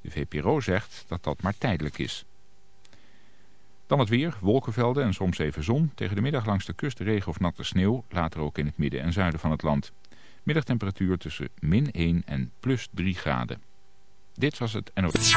De VPRO zegt dat dat maar tijdelijk is. Dan het weer, wolkenvelden en soms even zon. Tegen de middag langs de kust regen of natte sneeuw, later ook in het midden en zuiden van het land. Middagtemperatuur tussen min 1 en plus 3 graden. Dit was het NOS.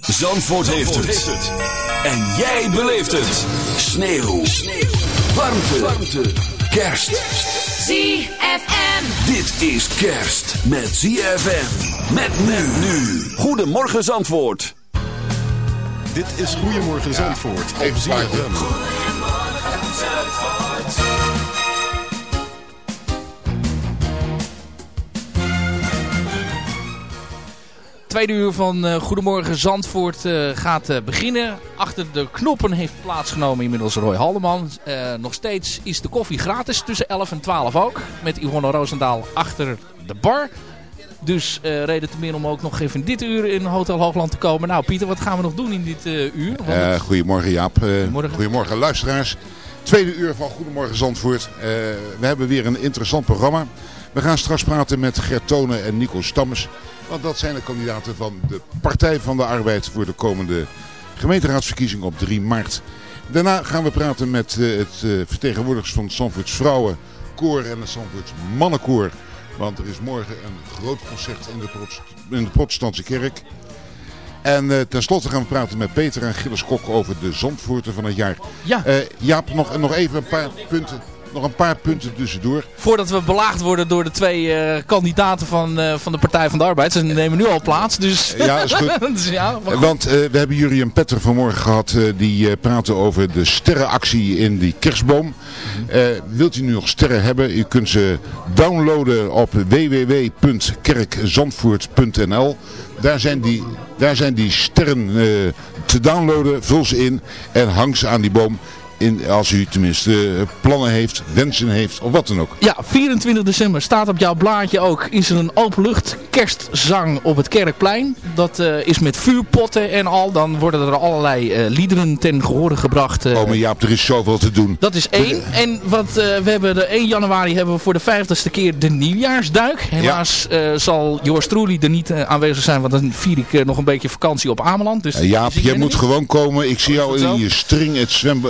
Zandvoort heeft het. En jij beleeft het. Sneeuw. Warmte. Warmte. Kerst. ZFM. Dit is kerst met ZFM. Met men nu. Goedemorgen Zandvoort. Dit is Goedemorgen Zandvoort op ZFM. Tweede uur van uh, Goedemorgen Zandvoort uh, gaat uh, beginnen. Achter de knoppen heeft plaatsgenomen inmiddels Roy Haldeman. nog steeds is de koffie gratis tussen 11 en 12 ook. Met Yvonne Roosendaal achter de bar. Dus reden te meer om ook nog even in dit uur in Hotel Hoogland te komen. Nou Pieter, wat gaan we nog doen in dit uur? Het... goedemorgen Jaap. Goedemorgen. goedemorgen luisteraars. Tweede uur van Goedemorgen Zandvoort. we hebben weer een interessant programma. We gaan straks praten met Gert Tonen en Nico Stammes. Want dat zijn de kandidaten van de Partij van de Arbeid voor de komende gemeenteraadsverkiezing op 3 maart. Daarna gaan we praten met uh, het uh, vertegenwoordigers van Zandvoorts Vrouwenkoor en het Zandvoorts Mannenkoor. Want er is morgen een groot concert in de, in de protestantse kerk. En uh, tenslotte gaan we praten met Peter en Gilles Kok over de Zandvoorten van het jaar. Ja. Jaap, nog, nog even een paar punten nog een paar punten tussendoor. Voordat we belaagd worden door de twee eh, kandidaten van, eh, van de Partij van de Arbeid. Ze nemen nu al plaats, dus... Ja, is goed. dus ja. Want eh, we hebben Jurie en Petter vanmorgen gehad. eh, die praten over de sterrenactie in die kerstboom. Eh, wilt u nu nog sterren hebben? U kunt ze downloaden op www.kerkzandvoort.nl daar zijn, die, daar zijn die sterren te downloaden. Vul ze in en hang ze aan die boom. In, als u tenminste eh, plannen heeft, wensen heeft of wat dan ook. Ja, 24 december staat op jouw blaadje ook. Is er een openlucht kerstzang op het Kerkplein. Dat eh, is met vuurpotten en al. Dan worden er allerlei eh, liederen ten gehore gebracht. Oh, maar Jaap, er is zoveel te doen. Dat is één. En wat we hebben de 1 januari hebben we voor de vijftigste keer de nieuwjaarsduik. Helaas zal Joris Troeli er niet aanwezig zijn, want dan vier ik nog een beetje vakantie op Ameland. Dus Jaap, zie jij moet niet. gewoon komen. Ik zie jou Goed zo. in je string, het zwem...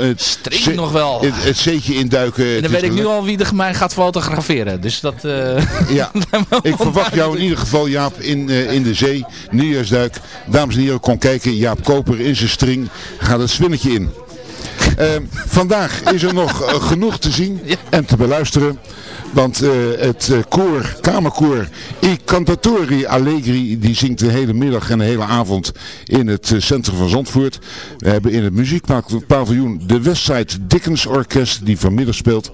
Nog wel. Het, het zeetje induiken. En dan weet ik nu al wie er mij gaat fotograferen. Dus dat... eh, Ja, ik verwacht jou in ieder geval, Jaap, in, eh, in de zee. Nieuwjaarsduik. Dames en heren, kom kijken. Jaap Koper in zijn string. Gaat het zwinnetje in. Ehm, vandaag is er nog eh, genoeg te zien en te beluisteren. Want eh, het eh, koor, kamerkoor I Cantatori Allegri, die zingt de hele middag en de hele avond in het eh, centrum van Zandvoort. We hebben in het muziekpaviljoen de Westside Dickens Orkest die vanmiddag speelt.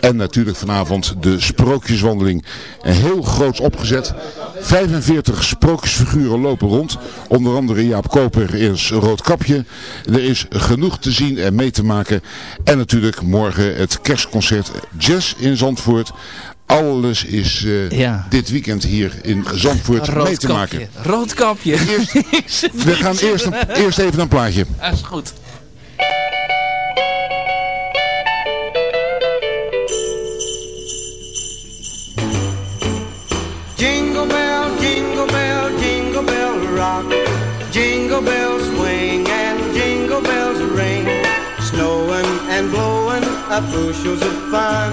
En natuurlijk vanavond de Sprookjeswandeling. Een heel groots opgezet. 45 sprookjesfiguren lopen rond. Onder andere Jaap Koper is Roodkapje. Er is genoeg te zien en mee te maken. En natuurlijk morgen het kerstconcert Jazz in Zandvoort. Alles is eh, Ja. dit weekend hier in Zandvoort mee te maken. Roodkapje. Eerst- We gaan eerst, een- eerst even een plaatje. Dat is goed. Jingle bell, jingle bell, jingle bell rock. Jingle bells swing and jingle bells ring. Snowing and blowing up bushels of fun.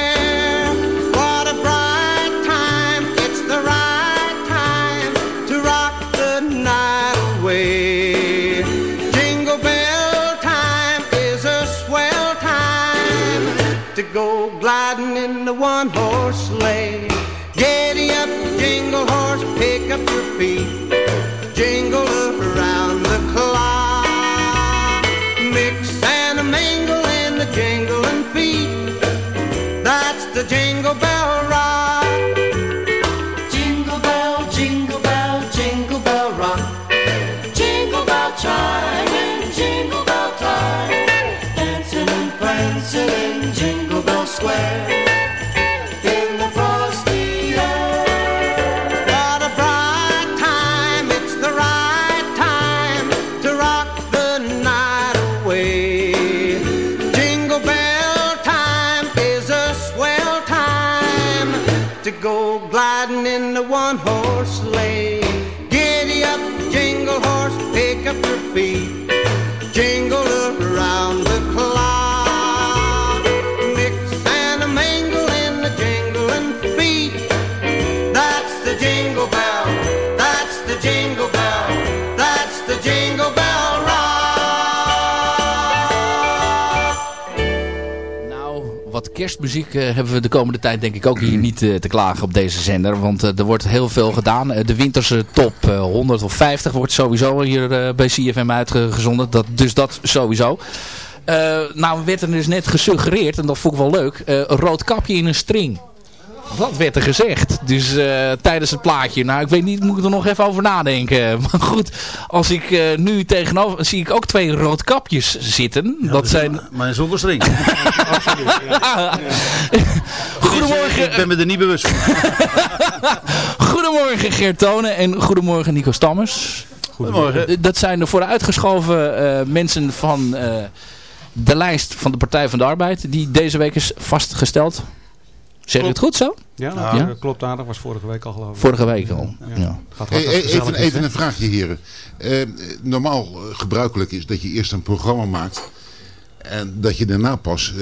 One horse sleigh. Giddy up, jingle horse, pick up your feet. Jingle around the clock. Mix and a mingle in the jingling feet. That's the jingle bell rock. Jingle bell, jingle bell, jingle bell rock. Jingle bell chime and jingle bell time. Dancing and prancing in Jingle Bell Square. The one horse sleigh. Giddy up, jingle horse, pick up your feet. Kerstmuziek eh, hebben we de komende tijd denk ik ook hier niet eh, te klagen op deze zender. Want eh, er wordt heel veel gedaan. De winterse top eh, 100 of 50 wordt sowieso hier bij CFM uitgezonden. Dat, dus dat sowieso. Nou werd er dus net gesuggereerd, en dat vond ik wel leuk, een rood kapje in een string. Dat werd er gezegd. Dus eh, tijdens het plaatje. Nou, ik weet niet, moet ik er nog even over nadenken. Maar goed, als ik eh, nu tegenover... zie ik ook twee roodkapjes zitten. dat zijn... Maar zonder string. Goedemorgen. Ik ben me er niet bewust van. Goedemorgen Geert Tonen en goedemorgen Nico Stammers. Goedemorgen. D- Dat zijn de vooruitgeschoven eh, mensen van eh, de lijst van de Partij van de Arbeid. Die deze week is vastgesteld. Zeg ik het goed zo? Ja, nou, klopt aardig. Was vorige week al geloof ik. Vorige week al. Ja. Gaat Hey, even, is, even een vraagje heren. Eh, normaal eh, gebruikelijk is dat je eerst een programma maakt En dat je daarna pas eh,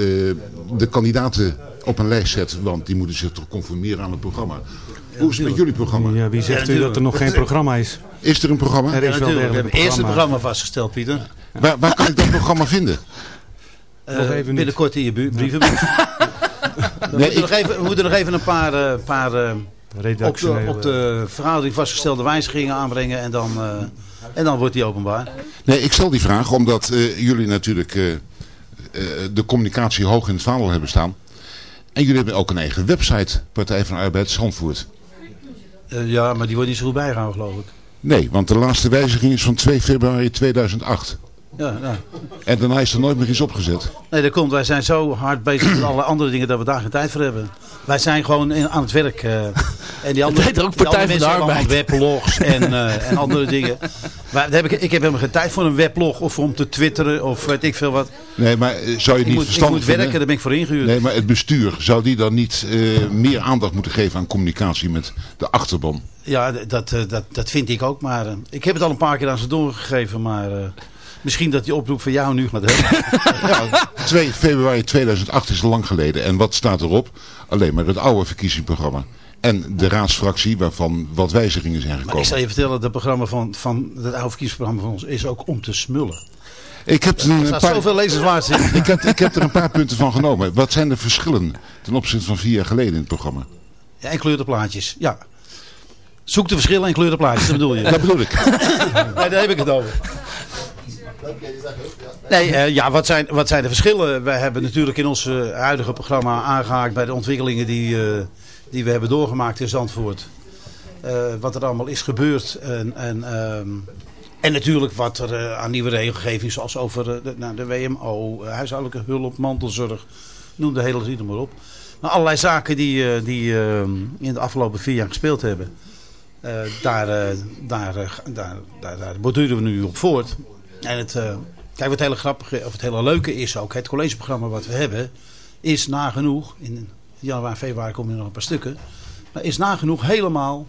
de kandidaten op een lijst zet, want die moeten zich toch conformeren aan het programma. Hoe is het met jullie programma? Ja, wie zegt u dat er nog geen programma is? Is er een programma? Er is wel. We hebben een eerst het programma. vastgesteld, Pieter. Waar, waar kan ik dat programma vinden? Eh, binnenkort in je bu- brievenbus. we, moeten nog even, we moeten nog even een paar, eh, paar eh, op, de, op de vergadering vastgestelde wijzigingen aanbrengen. En dan, eh, en dan wordt die openbaar. Nee, ik stel die vraag omdat eh, jullie natuurlijk eh, eh, de communicatie hoog in het vaandel hebben staan. En jullie hebben ook een eigen website, Partij van de Arbeid Zandvoort. Eh, ja, maar die wordt niet zo goed bijgehouden, geloof ik. Nee, want de laatste wijziging is van 2 februari 2008. Ja, ja. En daarna is er nooit meer iets opgezet. Nee, dat komt. Wij zijn zo hard bezig met alle andere dingen dat we daar geen tijd voor hebben. Wij zijn gewoon in- aan het werk. eh, en die andere, heet ook die Partij andere van de mensen hebben Arbeid. allemaal weblogs en, eh, en andere dingen. Maar heb ik, ik heb helemaal geen tijd voor een weblog of om te twitteren of weet ik veel wat. Nee, maar eh, zou je het Ik niet moet, ik verstandig moet werken, vinden? daar ben ik voor ingehuurd. Nee, maar het bestuur, zou die dan niet eh, meer aandacht moeten geven aan communicatie met de achterban? Ja, dat, eh, dat, dat vind ik ook. Maar ik heb het al een paar keer aan ze doorgegeven. Maar eh, misschien dat die oproep van jou nu gaat helpen. Ja, 2 februari 2008 is lang geleden. En wat staat erop? Alleen maar het oude verkiezingsprogramma. En de raadsfractie waarvan wat wijzigingen zijn Maar ik gekomen. zal je vertellen, dat programma van, van het oude verkiezingsprogramma van ons is ook om te smullen. Ik heb, er een paar, zoveel lezenswaards in. ik, heb, ik heb er een paar punten van genomen. Wat zijn de verschillen ten opzichte van vier jaar geleden in het programma? Ja, en kleurenplaatjes. Ja. Zoek de verschillen en kleurenplaatjes, dat bedoel je. Dat bedoel ik. Nee, daar heb ik het over. Nee, eh, ja, wat zijn, wat zijn de verschillen? Wij hebben natuurlijk in ons eh, huidige programma aangehaakt bij de ontwikkelingen die, eh, die we hebben doorgemaakt in Zandvoort. Wat er allemaal is gebeurd. En, en, ehm, en natuurlijk wat er aan nieuwe regelgeving, zoals over de, nou, de WMO, huishoudelijke hulp, mantelzorg, noem de hele riedel maar op. Maar allerlei zaken die, die eh, in de afgelopen vier jaar gespeeld hebben. Daar, daar, daar, daar, daar borduren we nu op voort. En het, eh, kijk, wat het hele grappige, of het hele leuke is ook, het collegeprogramma wat we hebben, is nagenoeg, in januari en februari komen er nog een paar stukken, maar is nagenoeg helemaal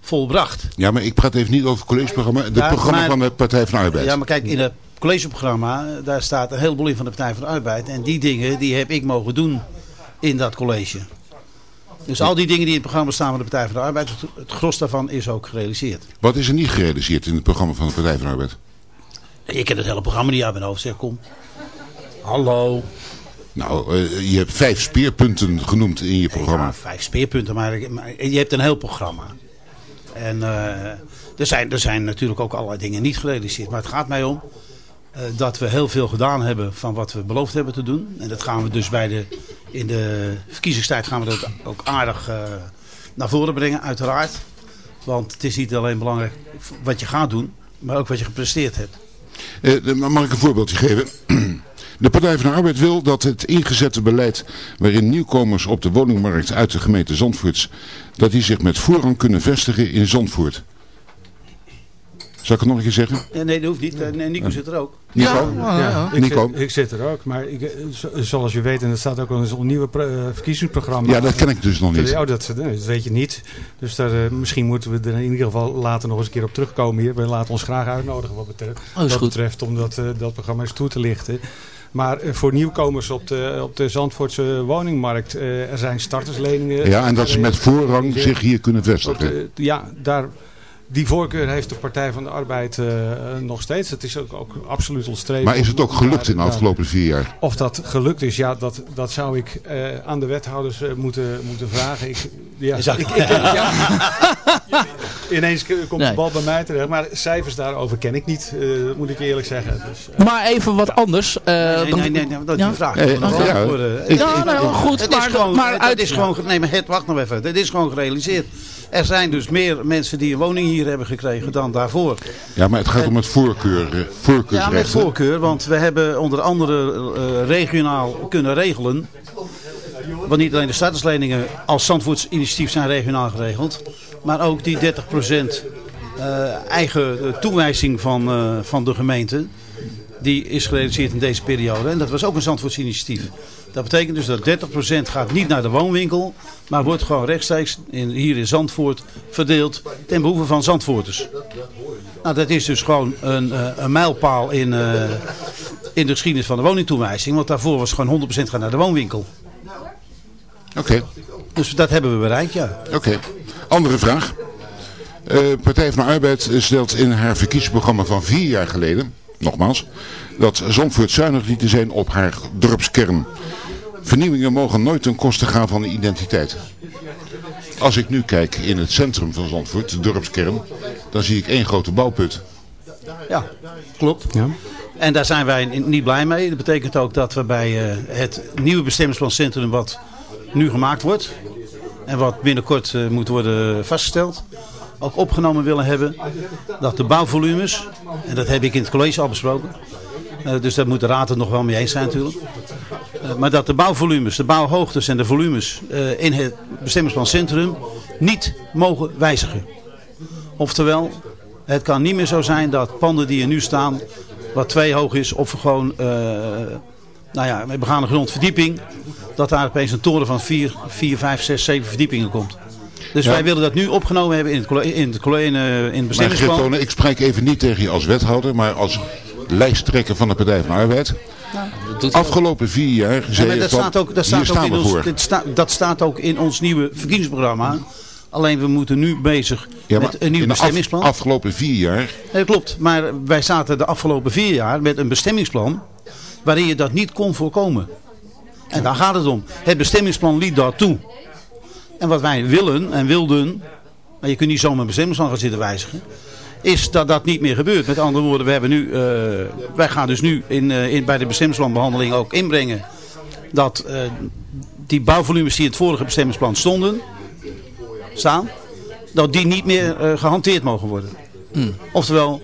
volbracht. Ja, maar ik praat even niet over het collegeprogramma. Het Ja, programma maar- van de Partij van de Arbeid. Ja, maar kijk, in het collegeprogramma, daar staat een heleboel in van de Partij van de Arbeid. En die dingen, die heb ik mogen doen in dat college. Dus al die dingen die in het programma staan van de Partij van de Arbeid, het, het gros daarvan is ook gerealiseerd. Wat is er niet gerealiseerd in het programma van de Partij van de Arbeid? Ik heb het hele programma niet uit mijn hoofd, zeg kom. Hallo. Nou, eh, je hebt vijf speerpunten genoemd in je programma. Ja, vijf speerpunten, maar, je hebt een heel programma. En eh, er, zijn, er zijn natuurlijk ook allerlei dingen niet gerealiseerd. Maar het gaat mij om eh, dat we heel veel gedaan hebben van wat we beloofd hebben te doen. En dat gaan we dus bij de, in de verkiezingstijd gaan we dat ook aardig eh, naar voren brengen, uiteraard. Want het is niet alleen belangrijk wat je gaat doen, maar ook wat je gepresteerd hebt. De- mag ik een voorbeeldje geven? De Partij van de Arbeid wil dat het ingezette beleid waarin nieuwkomers op de woningmarkt uit de gemeente Zandvoort, dat die zich met voorrang kunnen vestigen in Zandvoort. Zal ik het nog een keer zeggen? Ja, nee, dat hoeft niet. Eh, Nee, Nico zit er ook. Nico? Ja, ik, Nico? Zit, ik zit er ook, maar ik, eh, zo- zoals je weet, en dat staat ook al in zo'n nieuwe eh, verkiezingsprogramma. Ja, dat ken ik dus nog niet. Oh, dat, weet je niet. Dus daar, misschien moeten we er in ieder geval later nog eens een keer op terugkomen hier. We laten ons graag uitnodigen wat betreft, Oh, wat betreft om dat, eh, dat programma eens toe te lichten. Maar voor nieuwkomers op de, op de Zandvoortse woningmarkt, eh, er zijn startersleningen. Ja, en dat ze met voorrang zich hier kunnen vestigen. ja, daar, die voorkeur heeft de Partij van de Arbeid eh, nog steeds. Het is ook, ook absoluut ons streven. Maar is het ook gelukt in de afgelopen vier jaar? Of dat gelukt is, ja, dat, dat zou ik eh, aan de wethouders eh, moeten, moeten vragen. Ik, ja, ik, ik, ja. Ineens komt Nee. de bal bij mij terecht. Maar cijfers daarover ken ik niet, eh, dat moet ik eerlijk zeggen. Dus, eh, Maar even wat anders. eh, Nee, nee, nee, nee, dat is Ja? een vraag. Ja, goed. Het maar, is gewoon, maar het uit, is gewoon, nee, maar het, wacht nog even. Het is gewoon gerealiseerd. Er zijn dus meer mensen die een woning hier hebben gekregen dan daarvoor. Ja, maar het gaat om het voorkeur, eh, Ja, met voorkeur, want we hebben onder andere eh, regionaal kunnen regelen. Want niet alleen de startersleningen als Zandvoorts initiatief zijn regionaal geregeld. Maar ook die 30% eh, eigen toewijzing van, van de gemeente. Die is gerealiseerd in deze periode. En dat was ook een Zandvoorts initiatief. Dat betekent dus dat 30% gaat niet naar de woonwinkel. Maar wordt gewoon rechtstreeks in, hier in Zandvoort verdeeld ten behoeve van Zandvoorters. Nou, dat is dus gewoon een, eh, een mijlpaal in, eh, in de geschiedenis van de woningtoewijzing. Want daarvoor was gewoon 100% gaan naar de woonwinkel. Oké. Dus dat hebben we bereikt, ja. Oké. Andere vraag. Uh, Partij van de Arbeid stelt in haar verkiezingsprogramma van vier jaar geleden, nogmaals, dat Zandvoort zuinig niet te zijn op haar dorpskern. Vernieuwingen mogen nooit ten koste gaan van de identiteit. Als ik nu kijk in het centrum van Zandvoort, de dorpskern, dan zie ik één grote bouwput. Ja, klopt. Ja. En daar zijn wij niet blij mee. Dat betekent ook dat we bij uh, het nieuwe bestemmingsplan wat nu gemaakt wordt en wat binnenkort uh, moet worden vastgesteld, ook opgenomen willen hebben dat de bouwvolumes, en dat heb ik in het college al besproken, uh, dus daar moet de raad het nog wel mee eens zijn natuurlijk, uh, maar dat de bouwvolumes, de bouwhoogtes en de volumes in het bestemmingsplan centrum niet mogen wijzigen. Oftewel, het kan niet meer zo zijn dat panden die er nu staan, wat twee hoog is, of gewoon, nou ja, gaan een grondverdieping, dat daar opeens een toren van 4, 4 5, 6, 7 verdiepingen komt. Dus wij willen dat nu opgenomen hebben in het, in het, in het bestemmingsplan. Maar ik spreek even niet tegen je als wethouder, maar als lijsttrekker van de Partij van de Arbeid. Ja, Afgelopen vier jaar zei ja, dat van, staat ook, dat staat ook in ons, sta, dat staat ook in ons nieuwe verkiezingsprogramma. Alleen we moeten nu bezig ja, met een nieuw bestemmingsplan. Af, afgelopen vier jaar? Nee, klopt, maar wij zaten de afgelopen vier jaar met een bestemmingsplan waarin je dat niet kon voorkomen. En daar gaat het om. Het bestemmingsplan liet daartoe. En wat wij willen en wilden, maar je kunt niet zomaar bestemmingsplan gaan zitten wijzigen, is dat dat niet meer gebeurt. Met andere woorden, we hebben nu, uh, wij gaan dus nu in, uh, in, bij de bestemmingsplanbehandeling ook inbrengen dat uh, die bouwvolumes die in het vorige bestemmingsplan stonden, staan, dat die niet meer gehanteerd mogen worden. Hmm. Oftewel,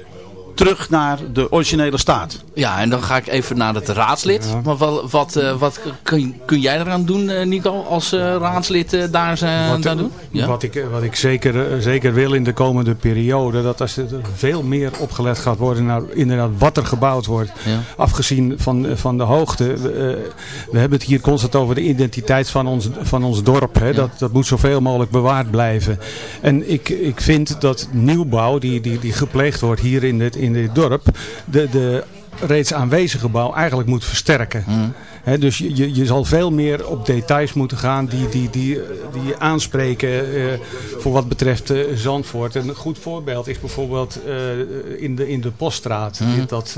terug naar de originele staat. Ja, en dan ga ik even naar het raadslid. Maar wat, wat, uh, wat kun, kun jij eraan doen, uh, Nico, als uh, raadslid daar, wat, daar doen? Ja? Wat ik, wat ik zeker, zeker wil in de komende periode, dat als er veel meer opgelet gaat worden naar inderdaad wat er gebouwd wordt. Ja. Afgezien van, van de hoogte. We, we, hebben het hier constant over de identiteit van ons, van ons dorp. Hè. Ja. Dat, dat moet zoveel mogelijk bewaard blijven. En ik, ik vind dat nieuwbouw die, die, die gepleegd wordt hier in dit, in in dit dorp de, de reeds aanwezige bouw eigenlijk moet versterken. Mm. dus je, je zal veel meer op details moeten gaan die, die, die, die aanspreken uh, voor wat betreft uh, Zandvoort. En een goed voorbeeld is bijvoorbeeld uh, in, de, in de Poststraat. Mm. Dat,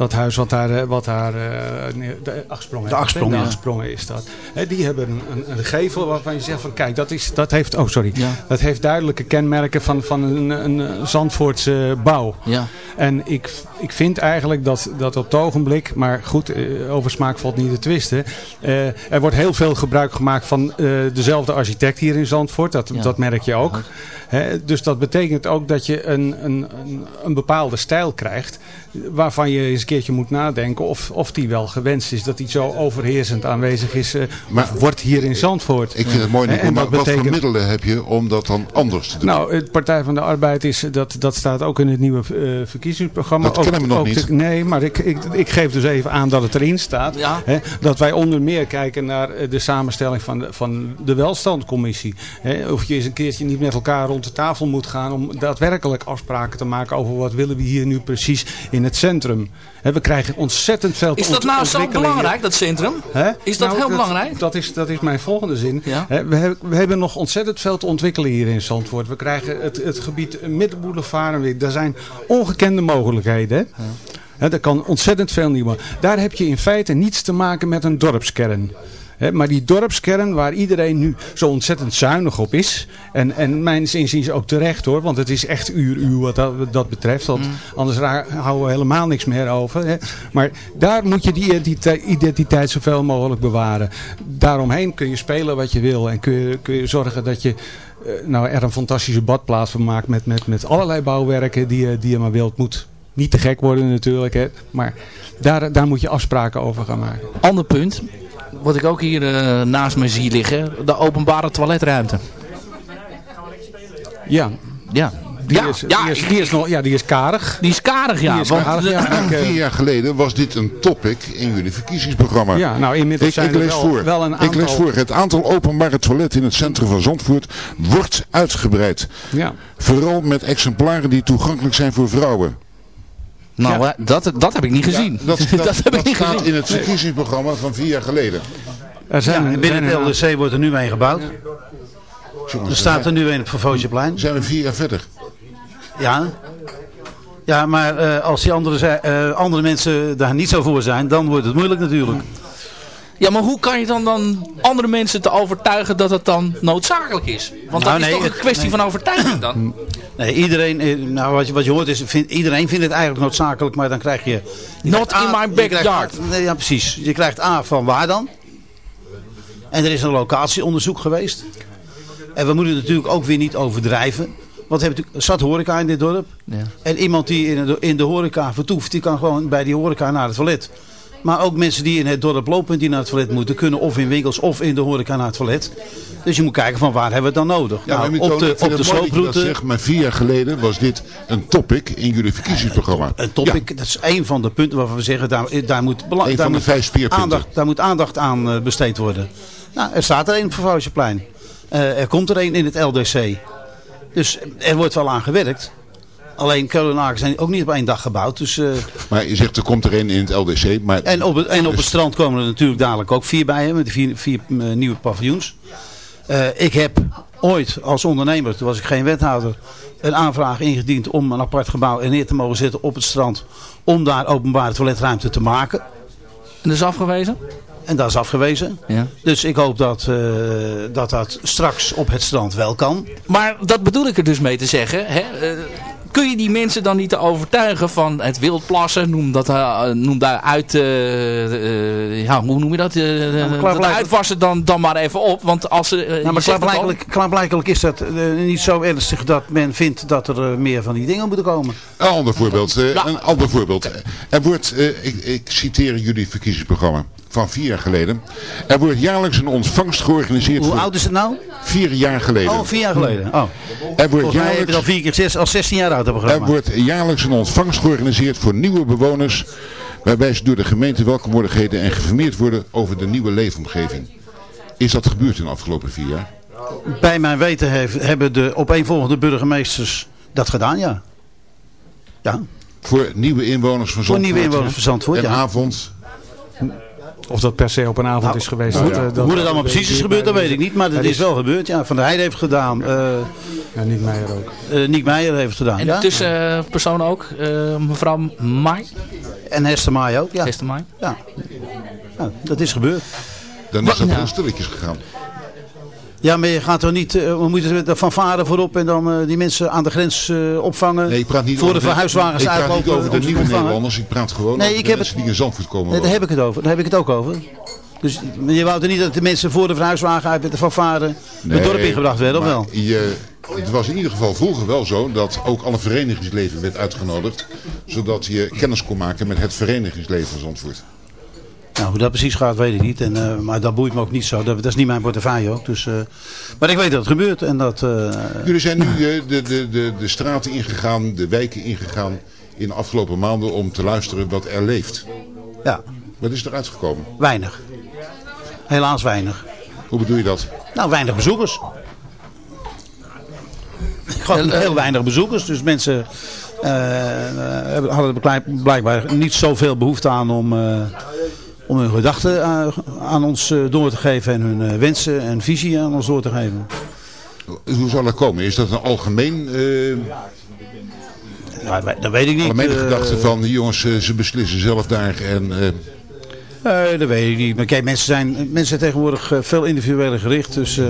dat huis wat daar, wat daar de achtsprong, de achtsprong, de achtsprong is dat. die hebben een, een, gevel waarvan je zegt van kijk, dat, is, dat heeft, oh sorry, ja. dat heeft duidelijke kenmerken van, van een, een Zandvoortse bouw. Ja. En ik, ik vind eigenlijk dat, dat op het ogenblik, maar goed, over smaak valt niet te twisten. Uh, er wordt heel veel gebruik gemaakt van uh, dezelfde architect hier in Zandvoort. Dat, ja. dat merk je ook. He, dus dat betekent ook dat je een, een, een, bepaalde stijl krijgt. Waarvan je eens een keertje moet nadenken of, of die wel gewenst is. Dat die zo overheersend aanwezig is. Uh, maar, wordt hier in Zandvoort. Ik vind het mooi. Nico, maar wat voor middelen heb je om dat dan anders te doen? Nou, het Partij van de Arbeid is, dat, dat staat ook in het nieuwe uh, verkiezingsprogramma. Dat kennen we nog niet. Te, nee, maar ik, ik, ik geef dus even aan dat het erin staat. Ja. Hè, dat wij onder meer kijken naar de samenstelling van de, van de welstandcommissie. Hè, of je eens een keertje niet met elkaar rond de tafel moet gaan om daadwerkelijk afspraken te maken over wat willen we hier nu precies in het centrum. We krijgen ontzettend veel Is dat nou zo belangrijk, dat centrum? He? Is dat nou, heel belangrijk? Dat is, dat is mijn volgende zin. Ja? we, hebben, we hebben nog ontzettend veel te ontwikkelen hier in Zandvoort. We krijgen het, het gebied Middenboulevard en weer. Daar zijn ongekende mogelijkheden. Ja. He, er kan ontzettend veel nieuw Daar heb je in feite niets te maken met een dorpskern maar die dorpskern waar iedereen nu zo ontzettend zuinig op is. En, en mijn inziens ook terecht hoor. Want het is echt uur-uur wat dat, dat betreft. Want mm. anders houden we helemaal niks meer over. Maar daar moet je die identiteit zoveel mogelijk bewaren. Daaromheen kun je spelen wat je wil. En kun je, kun je zorgen dat je eh, nou, er een fantastische badplaats van maakt. Met, met, met allerlei bouwwerken die, je, die je maar wilt. Moet niet te gek worden natuurlijk. Hè. Maar daar, daar moet je afspraken over gaan maken. Ander punt wat ik ook hier uh, naast me zie liggen, de openbare toiletruimte. Ja. Ja, die, ja, is, ja, die, is, die is nog, ja, die is karig. Die is karig, ja. Die is karig, ja. Vier jaar geleden was dit een topic in jullie verkiezingsprogramma. Ja, nou inmiddels ik, zijn ik lees er wel, voor. wel een aantal... Ik lees voor. Het aantal openbare toiletten in het centrum van Zandvoort wordt uitgebreid. Ja. Vooral met exemplaren die toegankelijk zijn voor vrouwen. Nou, ja. dat, dat heb ik niet gezien. Ja, dat, dat, dat, heb ik niet staat gezien. in het verkiezingsprogramma van vier jaar geleden. Er zijn, ja, binnen het LDC wordt er nu een gebouwd. Er staat er nu een op Vervootjeplein. Zijn we vier jaar verder? Ja. Ja, maar uh, als die andere, uh, andere mensen daar niet zo voor zijn, dan wordt het moeilijk natuurlijk. Ja, maar hoe kan je dan, dan andere mensen te overtuigen dat het dan noodzakelijk is? Want nou, dat is toch een kwestie nee. van overtuiging dan? Nee, iedereen, nou wat je, wat je hoort is, vind, iedereen vindt het eigenlijk noodzakelijk, maar dan krijg je... je Not in my backyard. Krijgt, ja, precies. Je krijgt A van waar dan? En er is een locatieonderzoek geweest. En we moeten natuurlijk ook weer niet overdrijven. Want natuurlijk zat horeca in dit dorp. Ja. En iemand die in de, in de horeca vertoeft, die kan gewoon bij die horeca naar het toilet. Maar ook mensen die in het dorp lopen die naar het toilet moeten, kunnen of in winkels of in de horeca naar het toilet. Dus je moet kijken van waar hebben we het dan nodig. Ja, nou, op de, op de slooproute. Zeg, maar vier jaar geleden was dit een topic in jullie verkiezingsprogramma. Een topic, ja. dat is een van de punten waarvan we zeggen, daar, daar moet, een daar moet aandacht, daar moet aandacht aan uh, besteed worden. Nou, er staat er een op Vervouwsjeplein. Uh, er komt er een in het LDC. Dus er wordt wel aan gewerkt. Alleen keulenaken zijn ook niet op één dag gebouwd. Dus, uh, maar je zegt er komt er een in het LDC. Maar... En, op het, en op het strand komen er natuurlijk dadelijk ook vier bij. met de vier, vier uh, nieuwe paviljoens. Uh, ik heb ooit als ondernemer, toen was ik geen wethouder, een aanvraag ingediend om een apart gebouw neer te mogen zetten op het strand. Om daar openbare toiletruimte te maken. En dat is afgewezen? En dat is afgewezen. Ja. Dus ik hoop dat, uh, dat dat straks op het strand wel kan. Maar dat bedoel ik er dus mee te zeggen. Hè? Uh, kun je die mensen dan niet te overtuigen van het wildplassen, noem dat, uh, noem daar uit, uh, ja, hoe noem je dat, uh, dat uitwassen dan, dan maar even op, want als ze... nou, maar klaarblijkelijk, klaarblijkelijk is dat niet zo ernstig dat men vindt dat er meer van die dingen moeten komen. Een ander voorbeeld, ja. een ander voorbeeld. Er wordt, ik, ik citeer jullie verkiezingsprogramma van vier jaar geleden. Er wordt jaarlijks een ontvangst georganiseerd. Hoe oud is het nou? Vier jaar geleden. Oh, vier jaar geleden. Oh. Er wordt jaarlijks, heb je al vier keer zes, al 16 jaar oud hebben Er wordt jaarlijks een ontvangst georganiseerd voor nieuwe bewoners. Waarbij ze door de gemeente welkom worden geheten en geïnformeerd worden over de nieuwe leefomgeving. Is dat gebeurd in de afgelopen vier jaar? Bij mijn weten heeft, hebben de opeenvolgende burgemeesters dat gedaan, ja. Ja. Voor nieuwe inwoners van Zandvoort? Voor nieuwe inwoners van Zandvoort, en ja. avond of dat per se op een avond nou, is geweest. Nou, dat, ja. dat, Hoe dat allemaal precies is gebeurd, dat weet ik niet. Maar het is wel gebeurd. Ja, Van der Heijden heeft gedaan. Uh, ja, Niek Meijer ook. Uh, Niek Meijer heeft gedaan. En ja? tussenpersoon ook. Uh, mevrouw Mai. En Hester Mai ook. Ja. Hester Mai. Ja. ja. Dat is gebeurd. Dan is dat heel stilletjes gegaan. Ja, maar je gaat toch niet, uh, we moeten er van varen voorop en dan uh, die mensen aan de grens uh, opvangen. Nee, ik praat niet voor over de verhuiswagens uitlopen. Ik praat niet over de nieuwe Nederlanders, ik praat gewoon nee, over ik de heb mensen het, die in Zandvoort komen. Nee, daar heb ik het over, daar heb ik het ook over. Dus je wou er niet dat de mensen voor de verhuiswagen uit met de fanfare nee, het dorp ingebracht werden, of wel? Je, het was in ieder geval vroeger wel zo dat ook alle verenigingsleven werd uitgenodigd. Zodat je kennis kon maken met het verenigingsleven van Zandvoort. Nou, hoe dat precies gaat, weet ik niet. En, uh, maar dat boeit me ook niet zo. Dat, dat is niet mijn portefeuille ook. Dus, uh, maar ik weet dat het gebeurt. En dat, uh, Jullie zijn nu de, de, de, de straten ingegaan, de wijken ingegaan in de afgelopen maanden om te luisteren wat er leeft. Ja. Wat is eruit gekomen? Weinig. Helaas weinig. Hoe bedoel je dat? Nou, weinig bezoekers. Gewoon heel weinig bezoekers. Dus mensen hadden er blijkbaar niet zoveel behoefte aan om om hun gedachten aan ons door te geven en hun wensen en visie aan ons door te geven. Hoe zal dat komen? Is dat een algemeen... Uh... Dat weet ik niet. Algemene gedachte van, die jongens, ze beslissen zelf daar en... Uh... Dat weet ik niet. Maar kijk, mensen zijn, mensen zijn tegenwoordig veel individueler gericht. Dus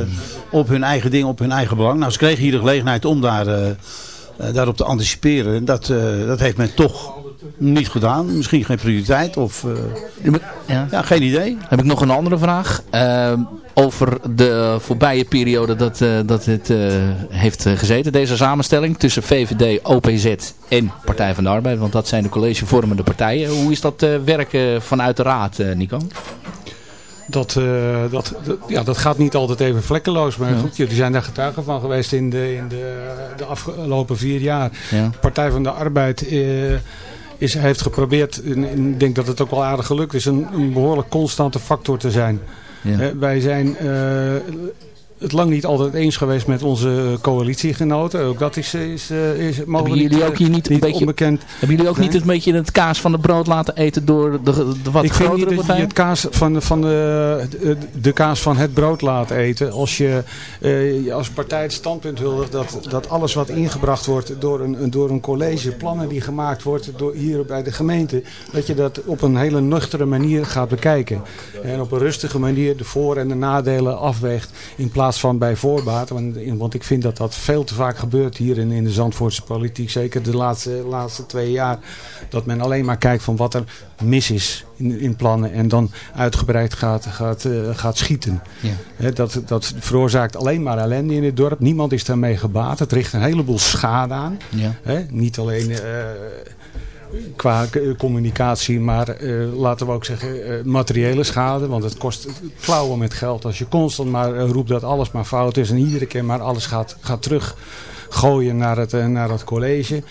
op hun eigen ding, op hun eigen belang. Nou, ze kregen hier de gelegenheid om daar, daarop te anticiperen. En dat, dat heeft men toch niet gedaan. Misschien geen prioriteit of... Uh, ja. ja. geen idee. Heb ik nog een andere vraag. Uh, over de voorbije periode dat, uh, dat het heeft gezeten. Deze samenstelling tussen VVD, OPZ en Partij van de Arbeid. Want dat zijn de collegevormende partijen. Hoe is dat werken vanuit de raad, Nico? Dat, uh, dat, dat, ja, dat gaat niet altijd even vlekkeloos. Maar ja. goed, jullie zijn daar getuigen van geweest in de, in de, de afgelopen vier jaar. Ja. Partij van de Arbeid uh, is, heeft geprobeerd, en ik denk dat het ook wel aardig gelukt is, een, een behoorlijk constante factor te zijn. Ja. wij zijn uh, het lang niet altijd eens geweest met onze coalitiegenoten. Ook dat is, is, is hebben jullie ook hier niet, een beetje, onbekend. Hebben jullie ook niet een beetje het kaas van de brood laten eten door de, de wat Ik vind niet dat je het kaas van, van de, de kaas van het brood laat eten. Als je uh, als partij het standpunt huldigt dat, dat alles wat ingebracht wordt door een, door een college, plannen die gemaakt wordt door hier bij de gemeente, dat je dat op een hele nuchtere manier gaat bekijken. En op een rustige manier de voor- en de nadelen afweegt in plaats van bij voorbaat. Want, want ik vind dat dat veel te vaak gebeurt hier in, in de Zandvoortse politiek. Zeker de laatste, laatste twee jaar. Dat men alleen maar kijkt van wat er mis is in, in plannen. En dan uitgebreid gaat, gaat, uh, gaat schieten. Ja. dat, dat veroorzaakt alleen maar ellende in het dorp. Niemand is daarmee gebaat. Het richt een heleboel schade aan. Ja. niet alleen... Uh, qua communicatie, maar uh, laten we ook zeggen uh, materiële schade. Want het kost klauwen met geld als je constant maar uh, roept dat alles maar fout is en iedere keer maar alles gaat, gaat terug gooien naar het, naar het college.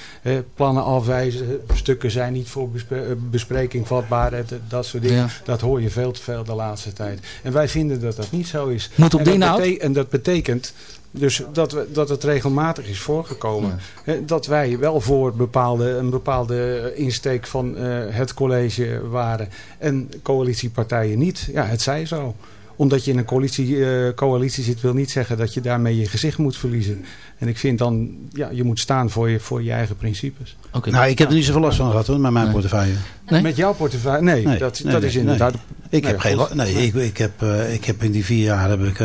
plannen afwijzen, stukken zijn niet voor bespre bespreking vatbaar, dat soort dingen. Ja. Dat hoor je veel te veel de laatste tijd. En wij vinden dat dat niet zo is. Moet op en, dat en dat betekent dus dat, we, dat het regelmatig is voorgekomen. Ja. Dat wij wel voor bepaalde, een bepaalde insteek van uh, het college waren. En coalitiepartijen niet. Ja, het zij zo. Omdat je in een coalitie, uh, coalitie zit wil niet zeggen dat je daarmee je gezicht moet verliezen. En ik vind dan, ja, je moet staan voor je, voor je eigen principes. Okay. Nou, ik heb er niet zoveel last van gehad hoor, met mijn nee. portefeuille. Nee? Met jouw portefeuille? Nee, nee dat, nee, dat is inderdaad... Ik, heb geen, nee, ik, ik, heb, uh, ik heb in die vier jaar heb ik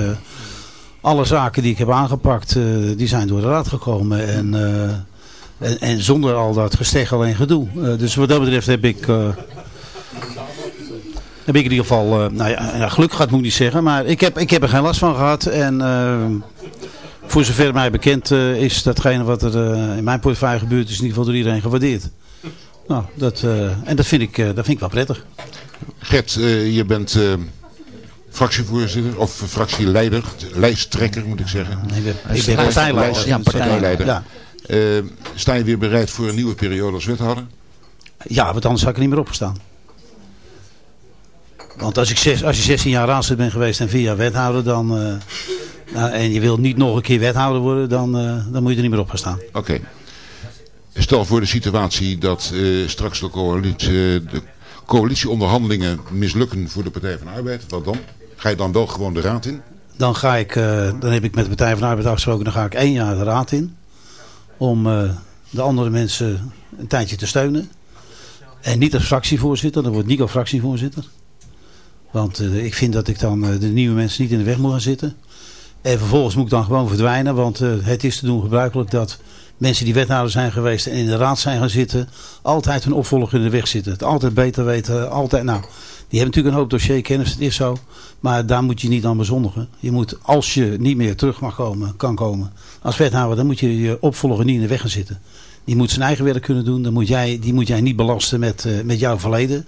alle zaken die ik heb aangepakt, uh, die zijn door de raad gekomen. En, uh, en, en, zonder al dat gesteggel en gedoe. Uh, dus wat dat betreft heb ik... heb ik in ieder geval... nou ja, geluk gehad moet ik niet zeggen. Maar ik heb, ik heb er geen last van gehad. En voor zover mij bekend is datgene wat er in mijn portefeuille gebeurt... is in ieder geval door iedereen gewaardeerd. Nou, dat, en dat vind, ik, dat vind ik wel prettig. Gert, je bent fractievoorzitter of fractieleider, lijsttrekker moet ik zeggen. Nee, ik ben partijleider. Ja, partijleider. Ja. Uh, sta je weer bereid voor een nieuwe periode als wethouder? Ja, want anders had ik er niet meer opgestaan. Want als, ik zes, als je 16 jaar raadslid bent geweest en 4 jaar wethouder, dan, uh, nou, en je wilt niet nog een keer wethouder worden, dan, uh, dan moet je er niet meer op gaan staan. Oké. Okay. Stel voor de situatie dat straks de coalitie, de coalitieonderhandelingen mislukken voor de Partij van de Arbeid. Wat dan? Ga je dan wel gewoon de raad in? Dan, ga ik, uh, dan heb ik met de Partij van de Arbeid afgesproken, dan ga ik één jaar de raad in. Om uh, de andere mensen een tijdje te steunen. En niet als fractievoorzitter, dan wordt Nico fractievoorzitter. Want uh, ik vind dat ik dan de nieuwe mensen niet in de weg moet gaan zitten. En vervolgens moet ik dan gewoon verdwijnen, want het is te doen gebruikelijk dat mensen die wethouder zijn geweest en in de raad zijn gaan zitten, altijd hun opvolger in de weg zitten. Het altijd beter weten, altijd, nou, hebben natuurlijk een hoop dossierkennis, het is zo. Maar daar moet je niet aan bezondigen. Je moet, als je niet meer terug mag komen, kan komen, als wethouder, dan moet je je opvolger niet in de weg gaan zitten. Die moet zijn eigen werk kunnen doen, dan moet jij, die moet jij niet belasten met, uh, met jouw verleden.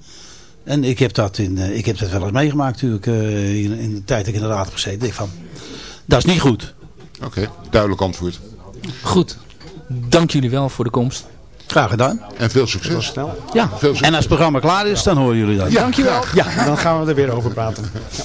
En ik heb dat, in, uh, ik heb dat wel eens meegemaakt natuurlijk, uh, in, in, de tijd dat ik in de raad heb gezeten. Ik van, dat is niet goed. Oké, okay, duidelijk antwoord. Goed, dank jullie wel voor de komst. Graag gedaan. En veel succes. Snel. Ja. Veel succes. En als het programma klaar is, dan horen jullie dat. Ja, Dankjewel. Ja, dan gaan we er weer over praten. Ja.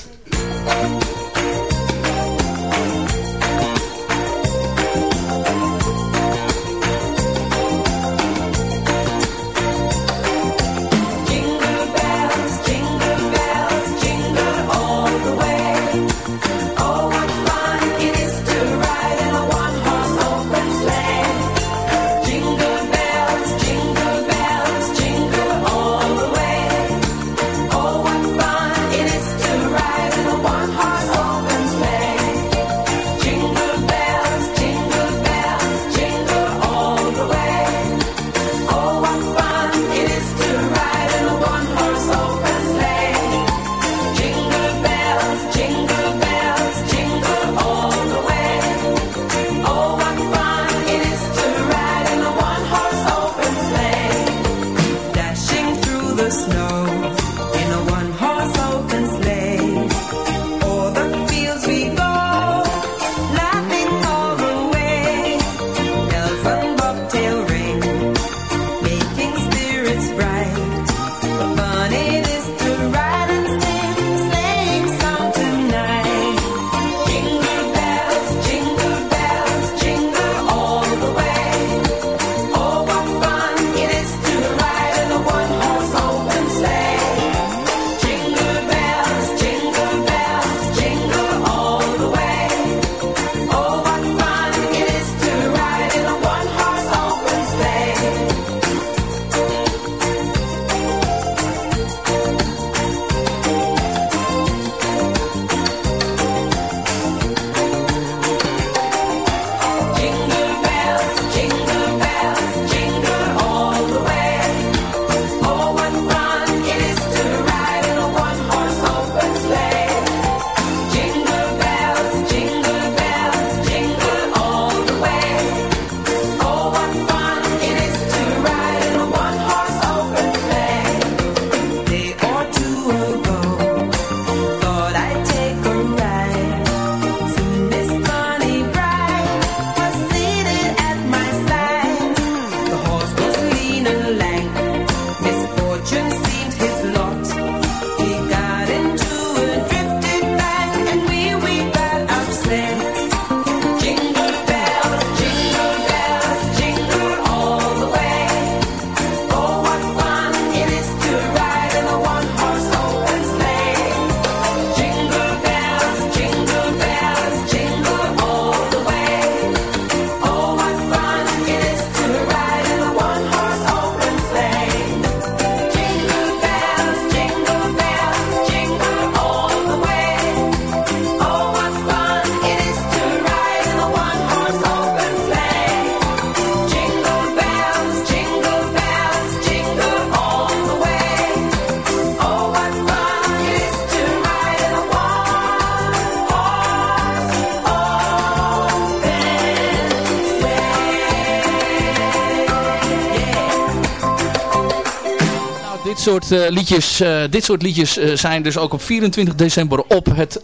Soort eh, liedjes, eh, dit soort liedjes eh, zijn dus ook op 24 december op het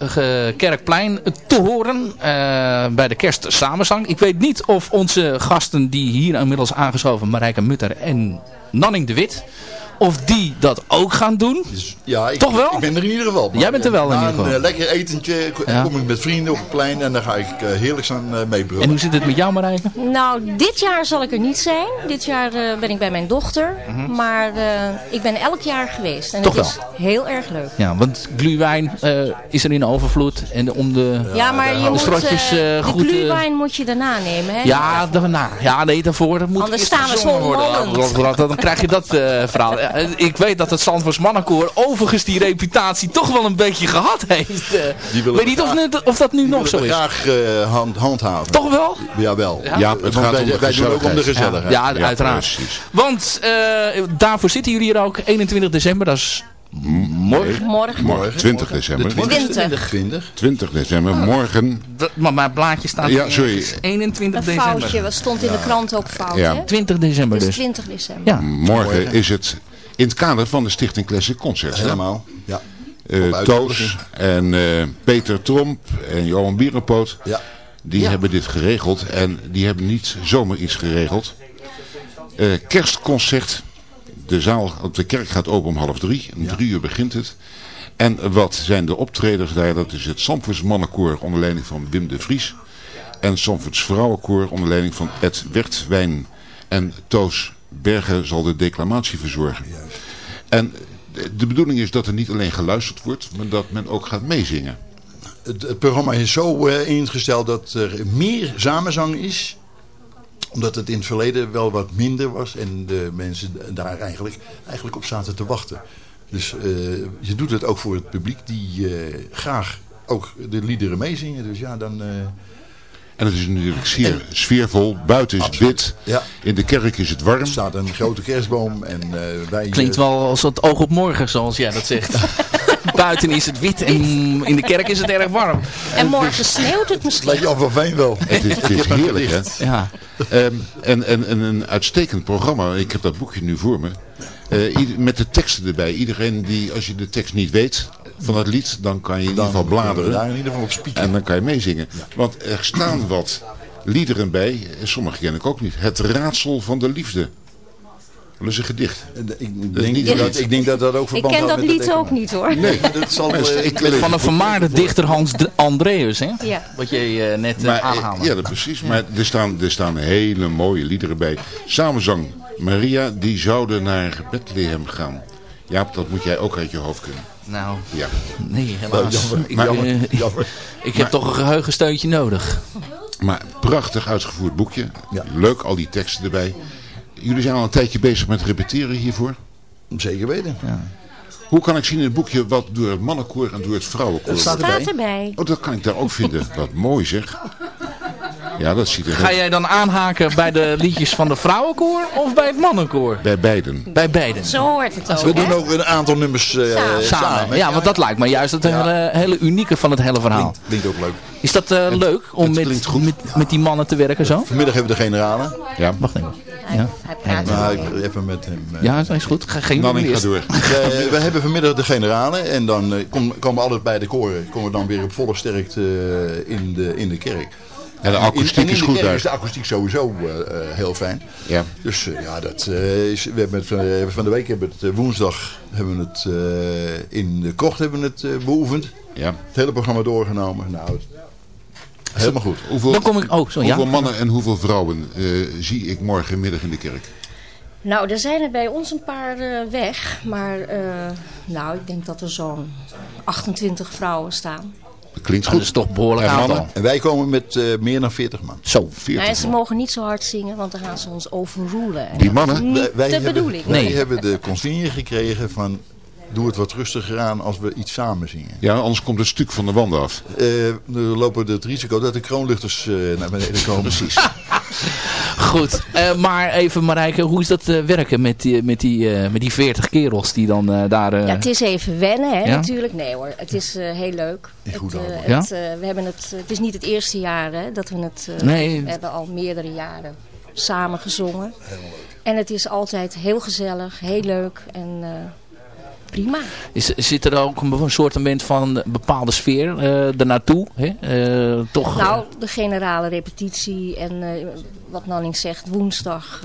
Kerkplein te horen. bij de kerst samenzang. Ik weet niet of onze gasten die hier inmiddels aangeschoven, Marijke Mutter en Nanning de Wit of die dat ook gaan doen. Ja, ik, Toch wel? Ik ben er in ieder geval. Jij bent er wel in ieder geval. een uh, lekker etentje kom ik met vrienden op het plein en dan ga ik uh, heerlijk staan uh, meebrullen. En hoe zit het met jou Marijke? Nou, dit jaar zal ik er niet zijn. Dit jaar ben ik bij mijn dochter. Mhm. Maar ik ben elk jaar geweest. En Toch het wel? is heel erg leuk. Ja, want gluwijn is er in overvloed. En om de Ja, maar je moet, strotjes de goed... gluwijn moet je daarna nemen. Hè? Ja, daarna. Ja, nee, daarvoor moet Anders staan we zo worden. Dan krijg je dat verhaal. Ik weet dat het Zandvoors Mannenkoor overigens die reputatie toch wel een beetje gehad heeft. Ik weet niet of, net, of dat nu nog zo is. graag uh, hand, handhaven. Toch wel? Jawel. Ja, ja het gaat wij, om de wij doen ook om de gezelligheid. Ja, ja, uiteraard. precies. Want uh, daarvoor zitten jullie hier ook 21 december. Dat is morgen. Morgen. Morgen, 20 december. 20. 20. 20 december, morgen. Dat, maar mijn blaadje staat Ja, sorry. 21 Een december. foutje, wat stond in de krant ook fout. Ja. Hè? 20 december Dus dus. 20 december. Ja. Morgen is het in het kader van de Stichting Classic Concerts. Helemaal. Ja. Eh, Toos en eh, Peter Tromp en Johan Bierenpoot. Ja. Die Ja. hebben dit geregeld. En die hebben niet zomaar iets geregeld. Eh, kerstconcert. De zaal op de kerk gaat open om half drie. Om drie uur begint het. En wat zijn de optreders daar? Dat is het Zandvoorts Mannenkoor onder leiding van Wim de Vries. En Zandvoorts Vrouwenkoor onder leiding van Ed Wertwijn. En Toos Bergen zal de declamatie verzorgen. En de- bedoeling is dat er niet alleen geluisterd wordt, maar dat men ook gaat meezingen. Het, het programma is zo eh, ingesteld dat er meer samenzang is. Omdat het in het verleden wel wat minder was. En de mensen daar eigenlijk, eigenlijk op zaten te wachten. Dus eh, je doet het ook voor het publiek die eh, graag ook de liederen meezingen. Dus ja, dan... En het is natuurlijk zeer sfeervol. Buiten is het wit. Ja. In de kerk is het warm. Er staat een grote kerstboom en eh, wij... Klinkt eh, wel als het oog op morgen, zoals jij dat zegt. Buiten is het wit en in de kerk is het erg warm. En morgen sneeuwt het misschien. Lijkt Jan van Veen wel. Het is, het is heerlijk, hè? Ja. Ehm, en, en, en een uitstekend programma. Ik heb dat boekje nu voor me. Eh, ieder- met de teksten erbij. Iedereen die, als je de tekst niet weet van het lied, dan kan je in ieder geval bladeren. daar in ieder geval op spieken. En dan kan je meezingen. Want er staan wat liederen bij. Sommige ken ik ook niet. Het raadsel van de liefde. Dat is een gedicht. Ik is denk, niet dat, gedicht. ik denk dat dat ook Ik verband ken houdt dat met lied ook niet hoor. Nee, Dat zal, Maar eh, ik Van een vermaarde dichter Hans D- Andreas, hè? Ja. Wat je eh, net eh, Maar, aanhaalde. ja, dat precies. Maar er staan, er staan hele mooie liederen bij. Samenzang. Maria, die zouden naar Bethlehem gaan. Jaap, dat moet jij ook uit je hoofd kunnen. Nou, Ja. nee, helaas. jammer, ik, maar- eh, ik- Jammer. ik heb toch een geheugensteuntje nodig. Maar prachtig uitgevoerd boekje. Ja. Leuk, al die teksten erbij. Jullie zijn al een tijdje bezig met repeteren hiervoor. Zeker weten. Hoe kan ik zien in het boekje wat door het mannenkoor en door het vrouwenkoor... Het staat Staat erbij. Oh, dat kan ik daar ook vinden. Wat mooi zeg. Ja, dat ziet er Ga jij dan aanhaken bij de liedjes van de vrouwenkoor of bij het mannenkoor? bij beiden. Bij beiden. Zo hoort het ook. We doen ook een aantal nummers eh, Samen. Ja, want dat lijkt me juist het hele, hele unieke van het hele verhaal. Klinkt, klinkt ook leuk. Is dat eh, leuk om het met, goed. met, met die mannen te werken zo? Vanmiddag hebben we de generalen. Ja, Wacht even. Ja, Hij praat Nou, even met hem. eh. ja dat is goed. Ga, geen eerst. gaat door. We, we hebben vanmiddag de generalen en dan kom- komen we altijd bij de koren. Komen we dan weer op volle sterkte in, de, in de kerk. Ja, de akoestiek en in is de goed kerk daar. is de akoestiek sowieso eh, eh, heel fijn. Ja. Dus eh, ja, dat eh, is, we hebben het van, van de week hebben we het woensdag hebben we het eh, in de krocht hebben we het eh, beoefend. Ja. Het hele programma doorgenomen. Nou, het- helemaal goed. Hoeveel, Dan kom ik... Oh, zo, ja. hoeveel mannen en hoeveel vrouwen eh, zie ik morgenmiddag in de kerk? Nou, er zijn er bij ons een paar weg. Maar eh, nou, ik denk dat er zo'n 28 vrouwen staan. Dat klinkt Dat is goed. toch behoorlijk En aantal. mannen? En wij komen met eh, meer dan 40 man. Zo. 40 Nee, ze mogen niet zo hard zingen, want dan gaan ze ons overroelen. En Die mannen? Niet de hebben, bedoeling. wij Nee. hebben de consigne gekregen van doe het wat rustiger aan als we iets samen zingen. Ja, anders komt het stuk van de wanden af. Eh, we lopen het risico dat de kroonluchters eh, naar beneden komen. Precies. Goed. Eh, maar even Marijke, hoe is dat eh, werken met die, met, die, eh, met die 40 kerels die dan eh, daar... eh, Ja, het is even wennen, hè, Ja? natuurlijk. Nee hoor, het is eh, heel leuk. Het, goed allemaal. Ja? het, we hebben het, het is niet het eerste jaar hè, dat we het... eh, Nee. We hebben al meerdere jaren samen gezongen. En het is altijd heel gezellig, heel leuk. En eh, prima. Is, zit er ook een soort van bepaalde sfeer uh, ernaartoe? Hè? Uh, toch, nou, de generale repetitie en uh, wat Nanning zegt, woensdag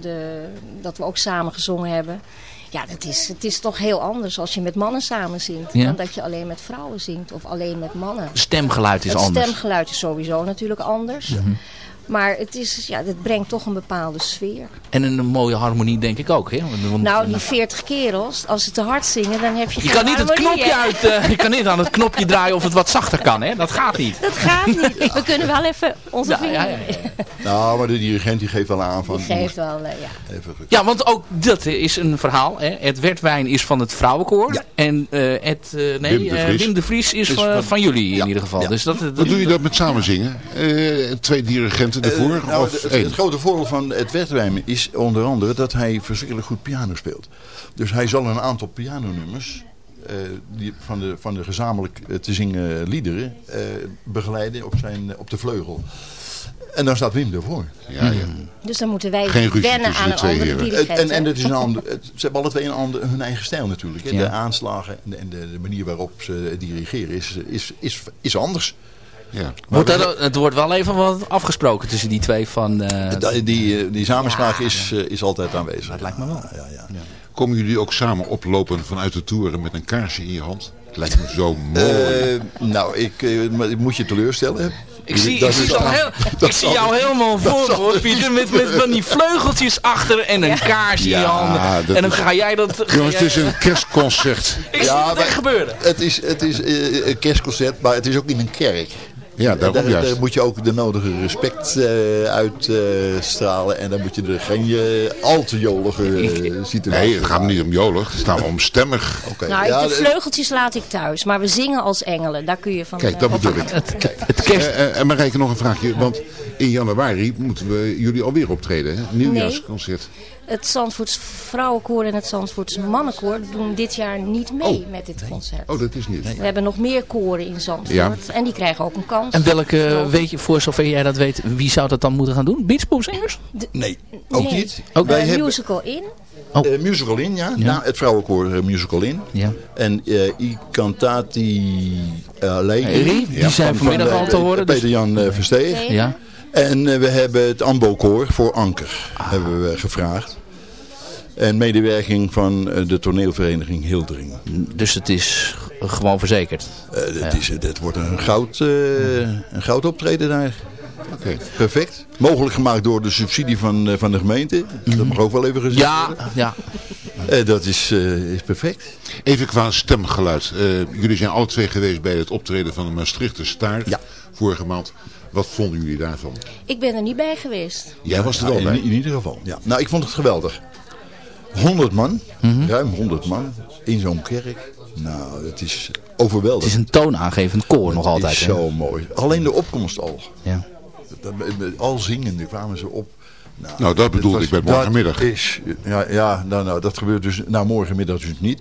de, dat we ook samen gezongen hebben. Ja, dat is, het is toch heel anders als je met mannen samen zingt. Ja. Dan dat je alleen met vrouwen zingt of alleen met mannen. Stemgeluid is het anders. stemgeluid is sowieso natuurlijk anders. Mm -hmm. Maar het, is, ja, het brengt toch een bepaalde sfeer. En een mooie harmonie denk ik ook. Hè? Want, nou, die 40 kerels, als ze te hard zingen, dan heb je Je kan niet het knopje uit, uh, je kan niet aan het knopje draaien of het wat zachter kan. Hè? Dat gaat niet. Dat gaat niet. We kunnen wel even onze ja, vinger... Ja, ja, nou, maar de dirigent die geeft wel aan van... Die geeft wel, uh, ja. Even... Ja, want ook dat is een verhaal. Hè? Het Wertwijn is van het vrouwenkoor. En uh, het, nee, Wim de, Vries. Wim de Vries is, is van, van, jullie in ieder geval. Dus dat, dat, Wat doe je dat met samenzingen? twee dirigenten ervoor? nou, het, het, grote voordeel van het Wertwijn is onder andere dat hij verschrikkelijk goed piano speelt. Dus hij zal een aantal pianonummers uh, die van, de, van de gezamenlijk te zingen liederen uh, begeleiden op, zijn, op de vleugel. En dan staat Wim ervoor. Ja, ja. Dus dan moeten wij Geen wennen aan een andere dirigent. En, en het is een ander, het, ze hebben alle twee een ander, hun eigen stijl natuurlijk. Ja. De aanslagen en, de, en de, de, manier waarop ze dirigeren is, is, is, is anders. Ja. Er, het wordt wel even wat afgesproken tussen die twee van... Uh... Die, die, die samenspraak ja, is, uh, is altijd aanwezig. Dat lijkt me wel. Ja, ja, Komen jullie ook samen oplopen vanuit de toeren met een kaarsje in je hand? Het lijkt me zo mooi. Uh, nou, ik, ik moet je teleurstellen. Ik zie, ik zie, dan heel, ik zie jou helemaal voor, hoor, Pieter. Met, met van die vleugeltjes achter en een kaarsje in je handen. En dan ga jij dat... Ga Jongens, het is een kerstconcert. ik zie het echt gebeuren. Het is, het is een kerstconcert, maar het is ook in een kerk. Ja, daarom daar, daar, moet je ook de nodige respect uh, uitstralen. Uh, en dan moet je er geen uh, al te jolige situatie Nee, het gaat niet om jolig. Het gaat om stemmig. Okay. Nou, ja, de vleugeltjes laat ik thuis. Maar we zingen als engelen. Daar kun je van... Kijk, dat bedoel ik. Kijk, het kerst... en Marijke, nog een vraagje. Want in januari moeten we jullie alweer optreden. Hè? Nieuwjaarsconcert. Nee. Het Zandvoorts Vrouwenkoor en het Zandvoorts Mannenkoor doen dit jaar niet mee oh. met dit concert. Oh, dat is niet. We hebben nog meer koren in Zandvoort. Ja. En die krijgen ook een kans. En welke, weet je, voor zover jij dat weet, wie zou dat dan moeten gaan doen? Beachpopzingers? Nee, ook nee. niet. Ook Wij hebben... Musical In. Oh. Uh, musical In, ja. ja. Nou, het vrouwenkoor uh, Musical In. Ja. En uh, I Cantati Allegri. Die zijn vanmiddag al te horen. Peter Jan dus... Versteeg. Ja. En we hebben het Ambo-koor voor Anker ah. hebben we gevraagd. En medewerking van de toneelvereniging Hildering. Dus het is gewoon verzekerd? Uh, het, ja. is, het wordt een goud, uh, een goud optreden daar. Okay. Perfect. Mogelijk gemaakt door de subsidie van, uh, van de gemeente. Mm -hmm. Dat mag ook wel even gezegd ja, worden. Ja, dat is, is perfect. Even qua stemgeluid. jullie zijn alle twee geweest bij het optreden van de Maastrichter Staart. Ja. Vorige maand. Wat vonden jullie daarvan? Ik ben er niet bij geweest. Jij was er wel in, bij? In, in ieder geval. Ja. Nou, ik vond het geweldig. 100 man, mm -hmm. ruim 100 man, in zo'n kerk. Nou, het is overweldigend. Het is een toonaangevend koor nog altijd. Het is zo hè? mooi. Alleen de opkomst al. Ja. Al zingende kwamen ze op. Nou, nou dat bedoelde ik bij morgenmiddag. Dat is, ja, ja nou, nou, dat gebeurt dus nou, morgenmiddag dus niet.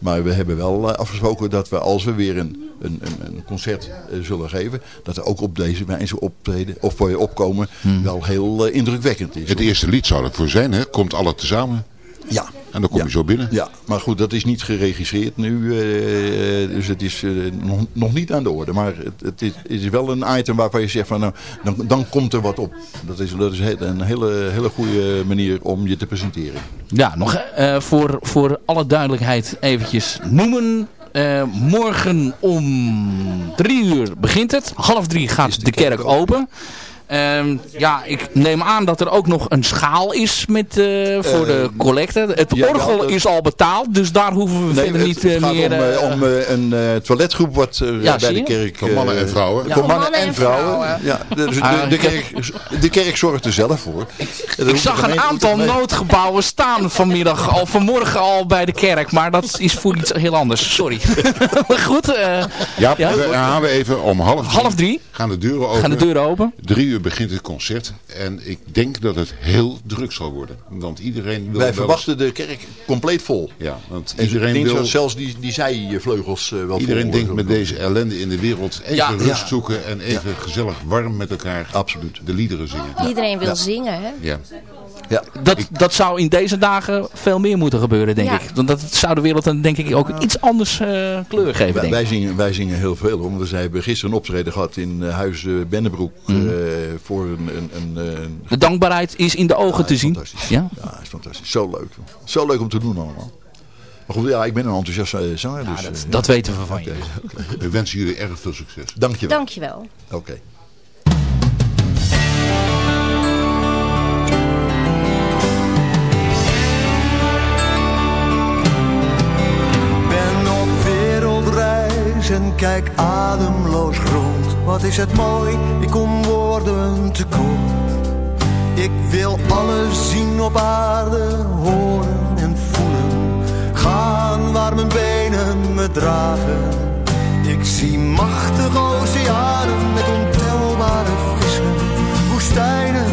Maar we hebben wel afgesproken dat we als we weer een, een, een concert uh, zullen geven, dat er ook op deze wijze optreden of voor je opkomen hmm. wel heel uh, indrukwekkend is. Het eerste lied zou ervoor zijn, hè? Komt alle tezamen. Ja. En dan kom ja. je zo binnen. Ja, maar goed, dat is niet geregistreerd nu. Uh, dus het is uh, nog, nog niet aan de orde. Maar het, het, is, het, is, wel een item waarvan je zegt van nou, dan, dan komt er wat op. Dat is, dat is een hele, hele goede manier om je te presenteren. Ja, nog uh, voor, voor alle duidelijkheid eventjes noemen. morgen om drie uur begint het. Half drie gaat de, de, kerk, kerk open. open. Um, ja, ik neem aan dat er ook nog een schaal is met, uh, voor uh, de collecte. Het ja, orgel ja, dat... is al betaald, dus daar hoeven we nee, verder niet het meer... Het gaat om, om een toiletgroep wat ja, bij de kerk... Voor mannen en vrouwen. voor mannen en vrouwen. Ja, dus de, de, de, kerk, de kerk zorgt er zelf voor. Ik zag een aantal noodgebouwen staan vanmiddag, al vanmorgen al bij de kerk. Maar dat is voor iets heel anders, sorry. Goed. ja, we gaan we even om half drie. Half drie. Gaan de deuren open. Gaan de deuren open. Drie uur begint het concert. En ik denk dat het heel druk zal worden. Want iedereen wil Wij verwachten de kerk compleet vol. Ja, want en iedereen wil... zelfs die, die zijvleugels uh, wel Iedereen vol denkt met deze ellende in de wereld even ja, rust ja. zoeken. En even ja. gezellig warm met elkaar Absoluut. de liederen zingen. Iedereen wil zingen, hè? Ja. Ja. Dat, dat zou in deze dagen veel meer moeten gebeuren, denk Ja. ik. Want dat zou de wereld dan denk ik ook iets anders eh, kleur geven, Wij, denk wij, ik. zingen, wij zingen heel veel. Hoor. We hebben gisteren een optreden gehad in eh, Huis eh, Bennebroek. eh, voor een... een, een, een- De dankbaarheid is in de ogen te zien. Ja? Ja, is fantastisch. Zo leuk. Zo leuk om te doen allemaal. Maar goed, ja, ik ben een enthousiaste zanger. dus, dat, dat weten we van je. We wensen jullie erg veel succes. Dankjewel. Dankjewel. Oké. En kijk ademloos rond. Wat is het mooi, ik kom woorden tekort. Ik wil alles zien op aarde, horen en voelen. Gaan waar mijn benen me dragen. Ik zie machtige oceanen met ontelbare vissen. Woestijnen,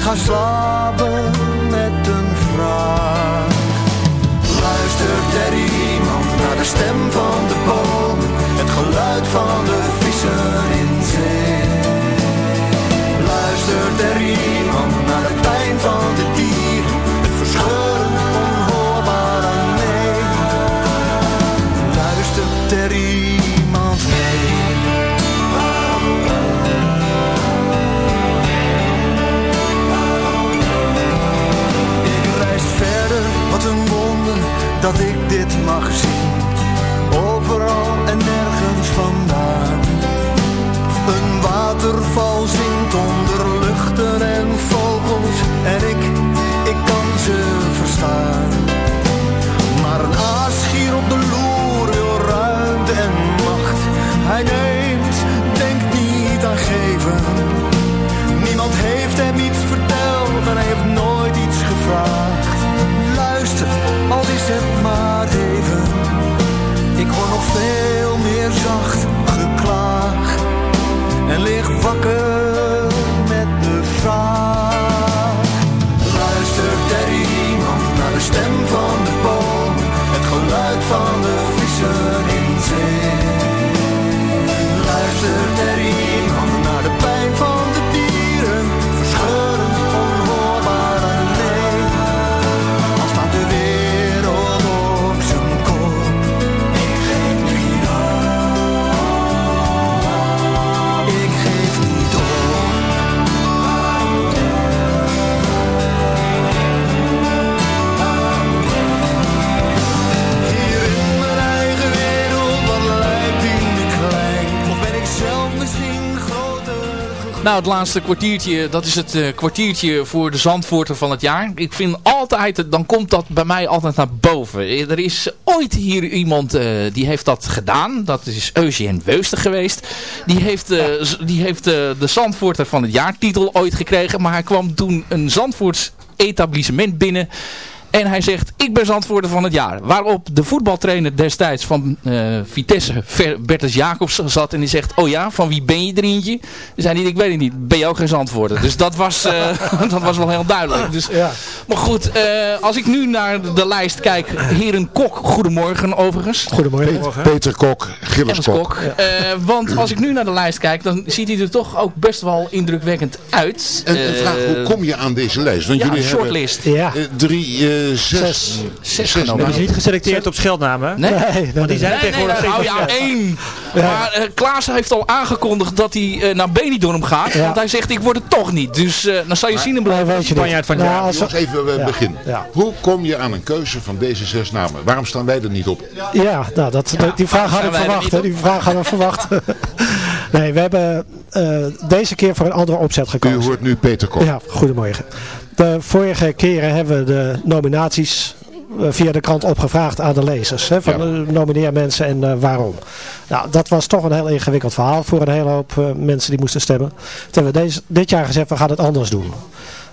ga slapen met een vraag. Luistert er iemand naar de stem van de boom? Het geluid van de vissen in zee. Luistert er iemand dat ik dit mag zien. Overal en nergens vandaan. Een waterval zingt onder luchten en vogels. En ik, ik kan ze verstaan. Het laatste kwartiertje, dat is het eh, kwartiertje voor de Zandvoorter van het jaar. Ik vind altijd, dan komt dat bij mij altijd naar boven. Er is ooit hier iemand, eh, die heeft dat gedaan. Dat is Eugène Weuster geweest. Die heeft, eh, die heeft eh, de Zandvoorter van het jaar titel ooit gekregen. Maar hij kwam toen een Zandvoorts etablissement binnen... En hij zegt, ik ben Zandvoorter van het jaar. Waarop de voetbaltrainer destijds van eh, Vitesse, Ver- Bertus Jacobs, zat. En die zegt, oh ja, van wie ben je er eentje? Dan zei hij, ik weet het niet. Ben je ook geen Zandvoorter? Dus dat was, eh, dat was wel heel duidelijk. Dus, Maar goed, eh, als ik nu naar de, lijst kijk. Heren Kok, goedemorgen overigens. Goedemorgen. Peter Kok, Gilles Kok. Kok. Eh, want als ik nu naar de lijst kijk, dan ziet hij er toch ook best wel indrukwekkend uit. En een vraag, hoe kom je aan deze lijst? Want ja, jullie een shortlist. hebben Ja. drie, zes, Zes genomen. die is niet geselecteerd op scheldnamen. Nee? nee, Want die zijn Nee, nee, tegenwoordig nou ja, één. Maar eh, Klaas heeft al aangekondigd dat hij eh, naar Benidorm gaat. Ja. Want hij zegt, ik word het toch niet. Dus eh, dan zal je zien hem blijven. weet je niet. Spanjaard van Ja, Jongens, even beginnen. Ja. Hoe kom je aan een keuze van deze zes namen? Waarom staan wij er niet op? Ja, nou, dat, die vraag had ik er verwacht. Die vraag hadden we verwacht. nee, we hebben eh, deze keer voor een andere opzet U gekozen. hoort nu Peter Kok. Ja, goedemorgen. De vorige keren hebben we de nominaties eh, via de krant opgevraagd aan de lezers. Hè, van Ja. nomineer mensen en eh, waarom. Nou, dat was toch een heel ingewikkeld verhaal voor een hele hoop eh, mensen die moesten stemmen. Toen hebben we deze, dit jaar gezegd, we gaan het anders doen.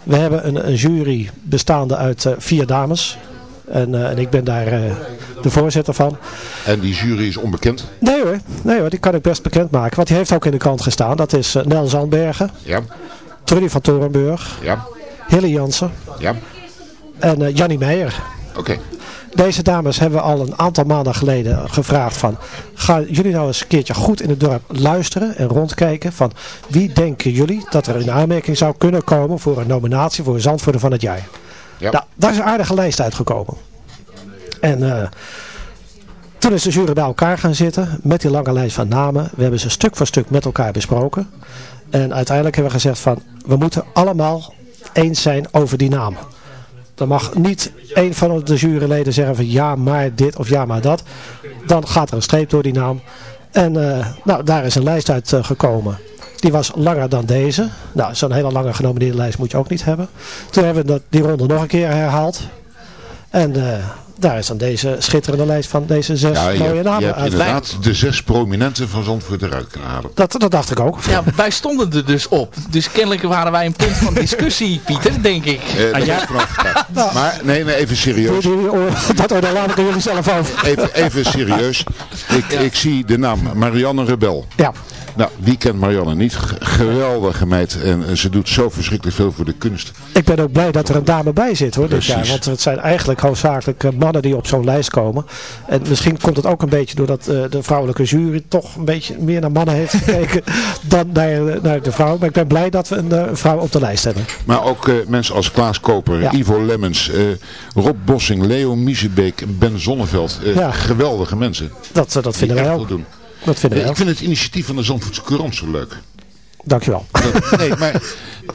We hebben een, een jury bestaande uit vier dames. En, en ik ben daar de voorzitter van. En die jury is onbekend. Nee hoor, nee hoor, die kan ik best bekendmaken. Want die heeft ook in de krant gestaan. Dat is eh, Nel Zandbergen, Ja, Trudy van Torenburg, ja, Hilly Jansen Ja, en uh, Jannie Meijer. oké. Deze dames hebben we al een aantal maanden geleden gevraagd van... gaan jullie nou eens een keertje goed in het dorp luisteren en rondkijken... van wie denken jullie dat er in aanmerking zou kunnen komen... voor een nominatie voor Zandvoorder van het jaar. Ja. Nou, daar is een aardige lijst uitgekomen. En eh, toen is de jury bij elkaar gaan zitten met die lange lijst van namen. We hebben ze stuk voor stuk met elkaar besproken. En uiteindelijk hebben we gezegd van we moeten allemaal eens zijn over die naam. Dan mag niet één van de juryleden zeggen van ja maar dit of ja maar dat. Dan gaat er een streep door die naam. En eh, nou, daar is een lijst uit uh, gekomen. Die was langer dan deze. Nou, zo'n hele lange genomineerde lijst moet je ook niet hebben. Toen hebben we die ronde nog een keer herhaald. En uh, daar is dan deze schitterende lijst van deze zes Ja, je, mooie hebt- namen je hebt uit. inderdaad de zes prominenten van Zandvoort eruit kunnen halen. Dat, dat dacht ik ook. Ja, wij stonden er dus op. Dus kennelijk waren wij een punt van discussie, Pieter, denk ik. Eh, daar overtuigd. Maar nee, nee, even serieus. Die- Dat oordeel laat ik jullie zelf over. Even, even serieus. Ik, ik zie de naam Marianne Rebel. Ja. Nou, wie kent Marianne niet? Geweldige meid. En eh, ze doet zo verschrikkelijk veel voor de kunst. Ik ben ook blij dat er een dame bij zit hoor dit jaar. Want het zijn eigenlijk hoofdzakelijk eh, mannen die op zo'n lijst komen. En misschien komt het ook een beetje doordat eh, de vrouwelijke jury toch een beetje meer naar mannen heeft gekeken dan naar, naar de vrouw. Maar ik ben blij dat we een vrouw op de lijst hebben. Maar ook mensen als Klaas Koper, Ja. Ivo Lemmens, Rob Bossing, Leo Miezebeek, Ben Zonneveld. Ja. Geweldige mensen. Dat, dat vinden wij ook. doen. Dat vinden Eh, wij ik vind het initiatief van de Zandvoortse Courant zo leuk. Dankjewel. Dat- nee, maar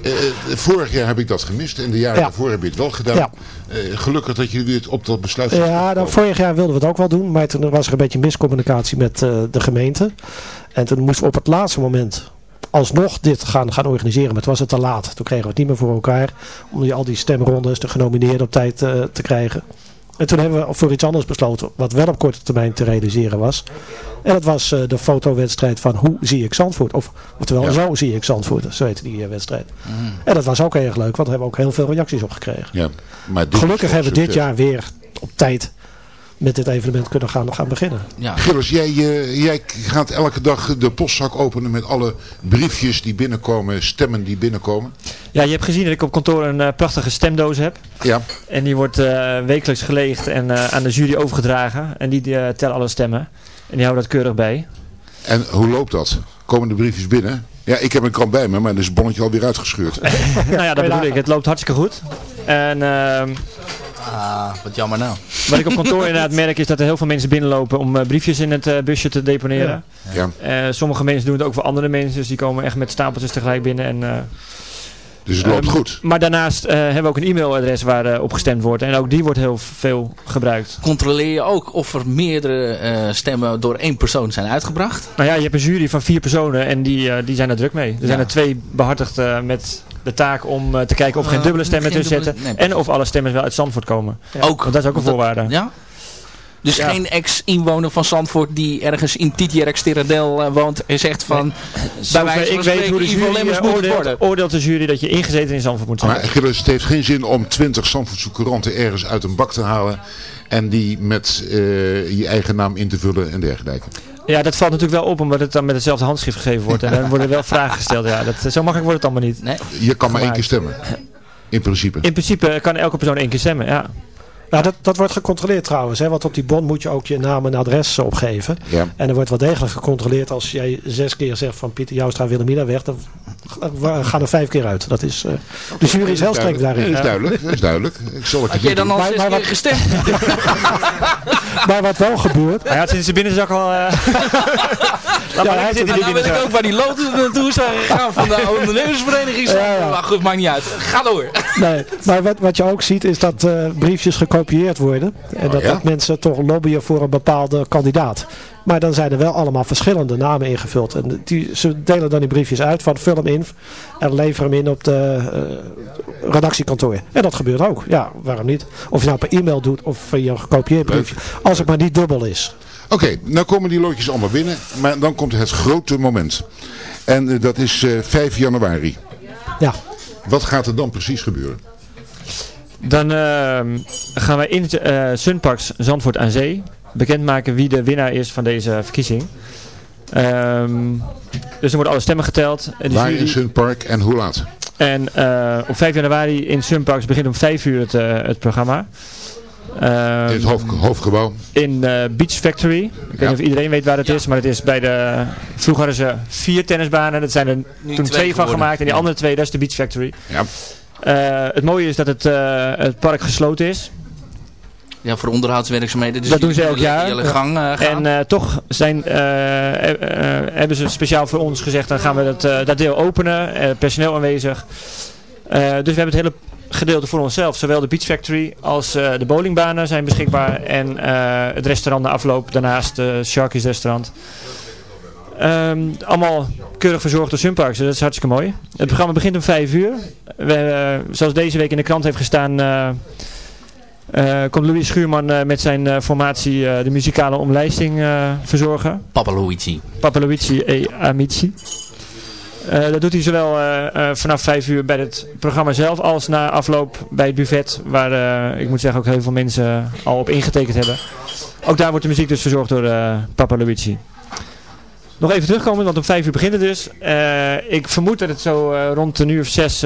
eh, vorig jaar heb ik dat gemist en de jaren Ja. daarvoor heb je het wel gedaan. Ja. Eh, gelukkig dat jullie weer op dat besluit zijn Ja, dan, vorig jaar wilden we het ook wel doen. Maar toen was er een beetje miscommunicatie met eh, de gemeente. En toen moesten we op het laatste moment alsnog dit gaan, gaan organiseren. Maar het was het te laat. Toen kregen we het niet meer voor elkaar. Om die, al die stemrondes, de genomineerden op tijd eh, te krijgen. En toen hebben we voor iets anders besloten. Wat wel op korte termijn te realiseren was. En dat was eh, de fotowedstrijd van Hoe zie ik Zandvoort? Of, oftewel, Ja. Zo zie ik Zandvoort. Zo heette die eh, wedstrijd. En dat was ook erg leuk. Want daar hebben we ook heel veel reacties op gekregen. Ja, maar Gelukkig hebben we dit jaar weer op tijd met dit evenement kunnen gaan, gaan beginnen. Ja. Gilles, jij, eh, jij gaat elke dag de postzak openen met alle briefjes die binnenkomen, stemmen die binnenkomen. Ja, je hebt gezien dat ik op kantoor een eh, prachtige stemdoos heb. Ja. En die wordt eh, wekelijks geleegd en eh, aan de jury overgedragen. En die tellen alle stemmen. En die houden dat keurig bij. En hoe loopt dat? Komen de briefjes binnen? Ja, ik heb een krant bij me, maar dan is het bonnetje alweer uitgescheurd. nou ja, dat bedoel ik. Het loopt hartstikke goed. En ehm, Ah, wat jammer nou. wat ik op kantoor inderdaad merk is dat er heel veel mensen binnenlopen om eh, briefjes in het eh, busje te deponeren. Ja. Eh, sommige mensen doen het ook voor andere mensen. Dus die komen echt met stapeltjes tegelijk binnen. En, eh, Dus het loopt Ehm, goed. Maar daarnaast eh, hebben we ook een e-mailadres waar eh, op gestemd wordt. En ook die wordt heel veel gebruikt. Controleer je ook of er meerdere eh, stemmen door één persoon zijn uitgebracht? Nou ja, je hebt een jury van vier personen en die, eh, die zijn er druk mee. Er zijn er twee behartigd eh, met de taak om eh, te kijken of er geen Eh, dubbele stemmen geen tussen dubbele- zetten. nee, en of alle stemmen wel uit Zandvoort komen. Ook. Want dat is ook een voorwaarde. Ja? Dus Ja. geen ex-inwoner van Zandvoort die ergens in Titjerk Sterredel eh, woont en zegt van... bij wijze van ik weet hoe de jury Lemmers moet het oordeelt, worden. oordeelt de jury dat je ingezeten in Zandvoort moet zijn. Maar Gilles, het heeft geen zin om 20 Zandvoortse couranten ergens uit een bak te halen en die met eh, je eigen naam in te vullen en dergelijke. Ja, dat valt natuurlijk wel op omdat het dan met hetzelfde handschrift gegeven wordt. En dan worden wel vragen gesteld. Ja, dat, zo makkelijk wordt het allemaal niet. Nee. Je kan maar één keer stemmen. In principe. In principe kan elke persoon één keer stemmen, ja. Nou, dat, dat wordt gecontroleerd trouwens. Hè, want op die bon moet je ook je naam en adres opgeven. Ja. En er wordt wel degelijk gecontroleerd. Als jij zes keer zegt van Pieter Joustra Wilhelmina weg. Dan we gaan er vijf keer uit. Dat is, eh, de jury is heel streng daarin. Dat is duidelijk. Dat is duidelijk. Ik zal het Had jij dan al Maar- zes maar keer wat- gestemd? Maar wat wel gebeurt. Hij had in zijn binnenzak al... eh Laat maar hij lekker zit in die Nou weet ik binnenzak. ook waar die loten naartoe zijn gegaan van de ondernemersvereniging. Ja, ja. Maar goed, maakt niet uit. Ga door. Nee, maar wat, wat je ook ziet is dat eh, briefjes gekopieerd worden. En dat, ja? dat mensen toch lobbyen voor een bepaalde kandidaat. Maar dan zijn er wel allemaal verschillende namen ingevuld. En die, ze delen dan die briefjes uit van vul hem in en lever hem in op de eh, redactiekantoor. En dat gebeurt ook. Ja, waarom niet? Of je nou per e-mail doet of via een gekopieerd briefje. Als het maar niet dubbel is. Oké, nou komen die loodjes allemaal binnen. Maar dan komt het grote moment. En eh, dat is eh, 5 januari. Ja. Wat gaat er dan precies gebeuren? Dan ehm, gaan wij in eh Sunparks Zandvoort aan Zee bekendmaken wie de winnaar is van deze verkiezing. Ehm, dus er worden alle stemmen geteld. De Waar jury- is hun park en hoe laat? En op 5 januari in Sunparks begint om 5 uur het, het programma. in het hoofd, hoofdgebouw? In Beach Factory. Ik weet niet of iedereen weet waar het is, maar het is bij de... Vroeger hadden ze vier tennisbanen, dat zijn er toen twee, van gemaakt. En die andere twee, dat is de Beach Factory. Ja. Het mooie is dat het, het park gesloten is. Ja, voor onderhoudswerkzaamheden. Dus dat doen ze elk jaar. Gang, uh, en uh, toch zijn, uh, hebben ze speciaal voor ons gezegd, dan gaan we dat, dat deel openen. personeel aanwezig. dus we hebben het hele gedeelte voor onszelf. Zowel de Beach Factory als de bowlingbanen zijn beschikbaar. En het restaurant na afloop, daarnaast het Sharky's restaurant. Um, allemaal keurig verzorgd door Sunparks, dus dat is hartstikke mooi. Het programma begint om 5 uur. We, zoals deze week in de krant heeft gestaan... Uh, komt Louis Schuurman met zijn formatie de muzikale omlijsting verzorgen. Papa Luigi. Papa Luigi e Amici. dat doet hij zowel vanaf 5 uur bij het programma zelf als na afloop bij het buffet. Waar ik moet zeggen ook heel veel mensen al op ingetekend hebben. Ook daar wordt de muziek dus verzorgd door Papa Luigi. Nog even terugkomen, want om 5 uur begint het dus. ik vermoed dat het zo rond een uur of zes,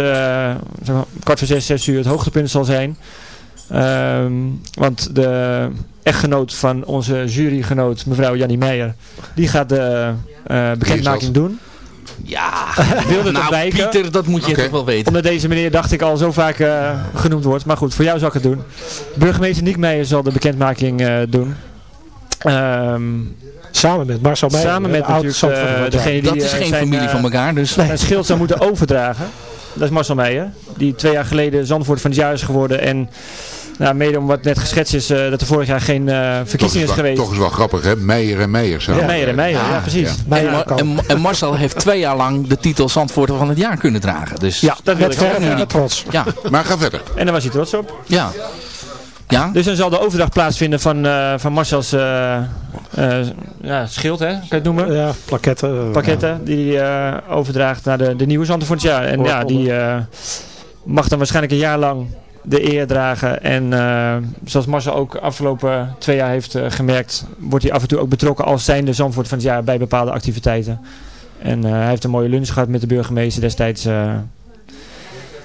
kwart voor zes, zes uur het hoogtepunt zal zijn. Um, want de echtgenoot van onze jurygenoot, mevrouw Jannie Meijer, die gaat de uh, bekendmaking doen. Ja, wilde nou, wijken, Pieter, dat moet je okay. toch wel weten. Omdat deze meneer, dacht ik, al zo vaak uh, genoemd wordt. Maar goed, voor jou zal ik het doen. Burgemeester Niek Meijer zal de bekendmaking uh, doen. Um, Samen met Marcel Meijer. Samen met natuurlijk degene die Dat is geen zijn, familie van elkaar. Dus. Zijn schild zou moeten overdragen. Dat is Marcel Meijer. Die twee jaar geleden Zandvoort van het jaar is geworden. En nou, mede om wat net geschetst is, uh, dat er vorig jaar geen uh, verkiezing is, is geweest. Toch is wel grappig, hè? Meijer en Meijer. Zo. Ja, Meijer en Meijer, ja, precies. Ja. En, en, en, Marcel heeft twee jaar lang de titel Zandvoorter van het jaar kunnen dragen. Dus ja, dat wil ik ook nu trots. Ja. Maar ga verder. En daar was hij trots op. Ja. Ja? Dus dan zal de overdracht plaatsvinden van, uh, van Marcel's ja, schild, hè? kan je het noemen? Ja, plaketten. Plaketten, ja. die overdraagt naar de, de nieuwe Zandvoort van het jaar. En ja, die mag dan waarschijnlijk een jaar lang de eer dragen. En uh, zoals Marcel ook afgelopen twee jaar heeft uh, gemerkt, wordt hij af en toe ook betrokken als zijnde Zandvoort van het jaar bij bepaalde activiteiten. En uh, hij heeft een mooie lunch gehad met de burgemeester destijds.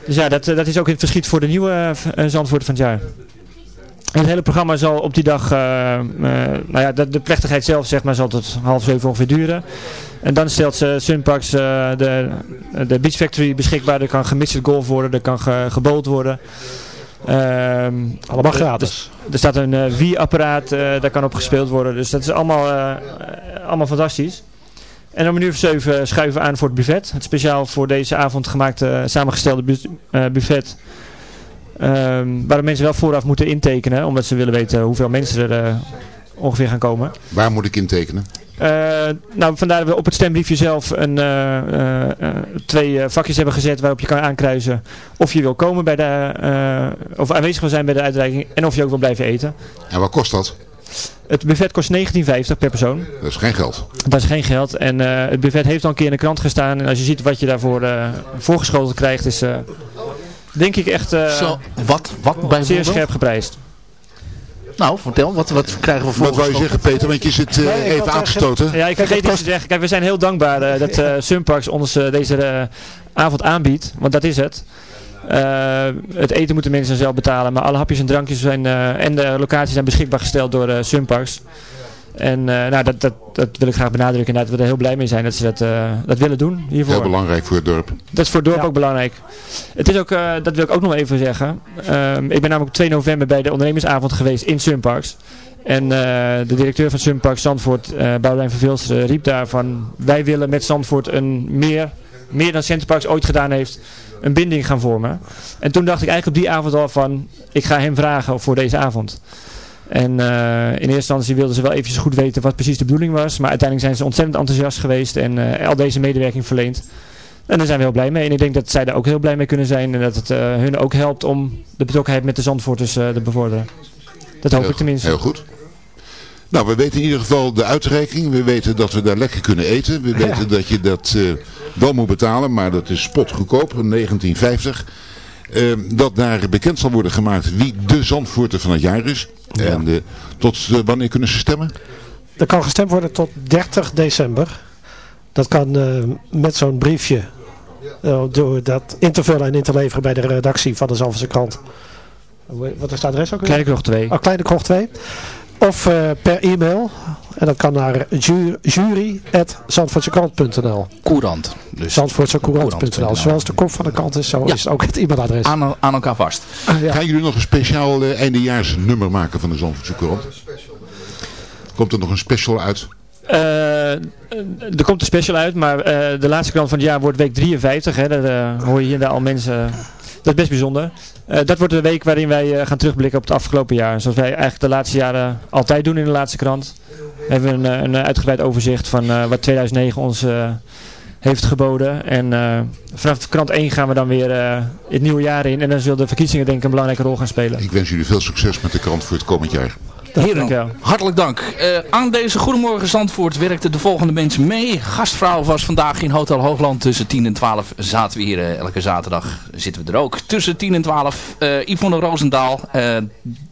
Dus ja, dat, dat is ook in het verschiet voor de nieuwe Zandvoort van het jaar. En het hele programma zal op die dag, nou ja, de, de, plechtigheid zelf zeg maar, zal tot half zeven ongeveer duren. En dan stelt ze Sunparks de, de Beach Factory beschikbaar. Er kan gemixed golf worden, er kan ge, gebold worden. Um, allemaal gratis. Er, er staat een Wii-apparaat, daar kan op gespeeld worden. Dus dat is allemaal, allemaal fantastisch. En om een uur of zeven schuiven we aan voor het buffet. Het speciaal voor deze avond gemaakte, samengestelde bu buffet. Um, waar de mensen wel vooraf moeten intekenen. Omdat ze willen weten hoeveel mensen er ongeveer gaan komen. Waar moet ik intekenen? Uh, nou, vandaar dat we op het stembriefje zelf een, uh, uh, twee vakjes hebben gezet waarop je kan aankruisen of je wil komen bij de, of aanwezig wil zijn bij de uitreiking en of je ook wil blijven eten. En wat kost dat? Het buffet kost 19,50 per persoon. Dat is geen geld. Dat is geen geld. En het buffet heeft al een keer in de krant gestaan. En als je ziet wat je daarvoor voorgeschoteld krijgt, is denk ik echt Zo, wat, wat bij zeer scherp geprijsd. Nou, vertel, wat, wat krijgen we voor Wat wou je zeggen, Peter? Want je zit uh, nee, even aangestoten. Ja, ik vergeet iets te zeggen. Kijk, we zijn heel dankbaar uh, dat uh, Sunparks ons deze avond aanbiedt. Want dat is het. het eten moeten mensen zelf betalen. Maar alle hapjes en drankjes zijn, en de locaties zijn beschikbaar gesteld door Sunparks. En uh, nou, dat, dat, dat wil ik graag benadrukken. Dat we er heel blij mee zijn dat ze dat, uh, dat willen doen hiervoor. Heel belangrijk voor het dorp. Dat is voor het dorp ja. ook belangrijk. Het is ook, uh, dat wil ik ook nog even zeggen. Um, ik ben namelijk op 2 november bij de ondernemersavond geweest in Sunparks. En de directeur van Sunparks Zandvoort, Boudewijn van Vilster, riep daar van... Wij willen met Zandvoort een meer, meer dan Centerparks ooit gedaan heeft, een binding gaan vormen. En toen dacht ik eigenlijk op die avond al van... Ik ga hem vragen voor deze avond. En uh, in eerste instantie wilden ze wel eventjes goed weten wat precies de bedoeling was. Maar uiteindelijk zijn ze ontzettend enthousiast geweest en uh, al deze medewerking verleend. En daar zijn we heel blij mee. En ik denk dat zij er ook heel blij mee kunnen zijn. En dat het uh, hun ook helpt om de betrokkenheid met de Zandvoorters te bevorderen. Dat hoop heel, ik tenminste. Heel goed. Nou, we weten in ieder geval de uitreiking. We weten dat we daar lekker kunnen eten. We weten ja. dat je dat wel moet betalen, maar dat is spotgoedkoop, 1950. Dat daar bekend zal worden gemaakt wie de Zandvoorter van het jaar is. Ja. En uh, tot uh, wanneer kunnen ze stemmen? Er kan gestemd worden tot 30 december. Dat kan uh, met zo'n briefje door dat in te vullen en in te leveren bij de redactie van de Zalverse krant. Wat is het adres ook weer? Kleine Krocht 2. Oh, Kleine Krocht 2. Of per e-mail. En dat kan naar jury.zandvoortsekrant.nl Courant. Dus. Zandvoortsecourant.nl Zoals de kop van de kant is, zo is ook het e-mailadres. Aan, aan elkaar vast. ja. Gaan jullie nog een speciaal uh, eindejaarsnummer maken van de Zandvoortse Courant? Komt er nog een special uit? Uh, er komt een special uit, maar uh, de laatste krant van het jaar wordt week 53. Hè, daar uh, hoor je hier al mensen... dat is best bijzonder. dat wordt de week waarin wij gaan terugblikken op het afgelopen jaar. Zoals wij eigenlijk de laatste jaren altijd doen in de laatste krant. We hebben een, een uitgebreid overzicht van wat 2009 ons heeft geboden. En vanaf krant 1 gaan we dan weer het nieuwe jaar in. En dan zullen de verkiezingen denk ik een belangrijke rol gaan spelen. Ik wens jullie veel succes met de krant voor het komend jaar. Heren, hartelijk dank. Uh, aan deze Goedemorgen Zandvoort werkten de volgende mensen mee. Gastvrouw was vandaag in Hotel Hoogland tussen 10 en 12. Zaten we hier uh, elke zaterdag. Zitten we er ook. Tussen 10 en 12. Uh, Yvonne Roosendaal.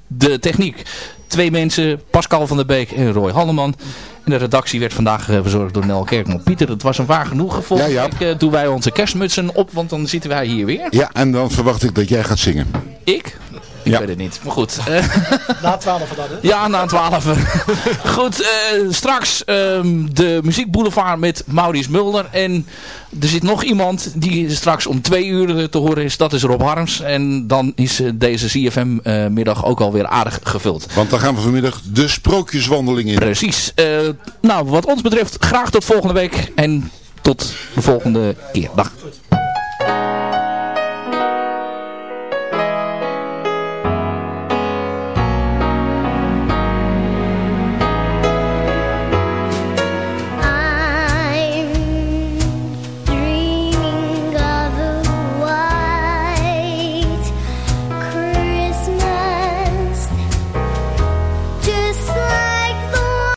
de techniek. Twee mensen. Pascal van der Beek en Roy Halleman. En de redactie werd vandaag verzorgd door Nel Kerkman. Pieter, het was een waar genoegen. Volgende ja, ja. week doen wij onze kerstmutsen op. Want dan zitten wij hier weer. Ja, en dan verwacht ik dat jij gaat zingen. Ik? Ik ja. weet het niet. Maar goed. na 12 dan, hè? Ja, na 12. goed, uh, straks um, de muziekboulevard met Maurice Mulder. En er zit nog iemand die straks om twee uur te horen is. Dat is Rob Harms. En dan is deze CFM-middag uh, ook alweer aardig gevuld. Want dan gaan we vanmiddag de sprookjeswandeling in. Precies. Uh, nou, wat ons betreft graag tot volgende week. En tot de volgende keer. Dag.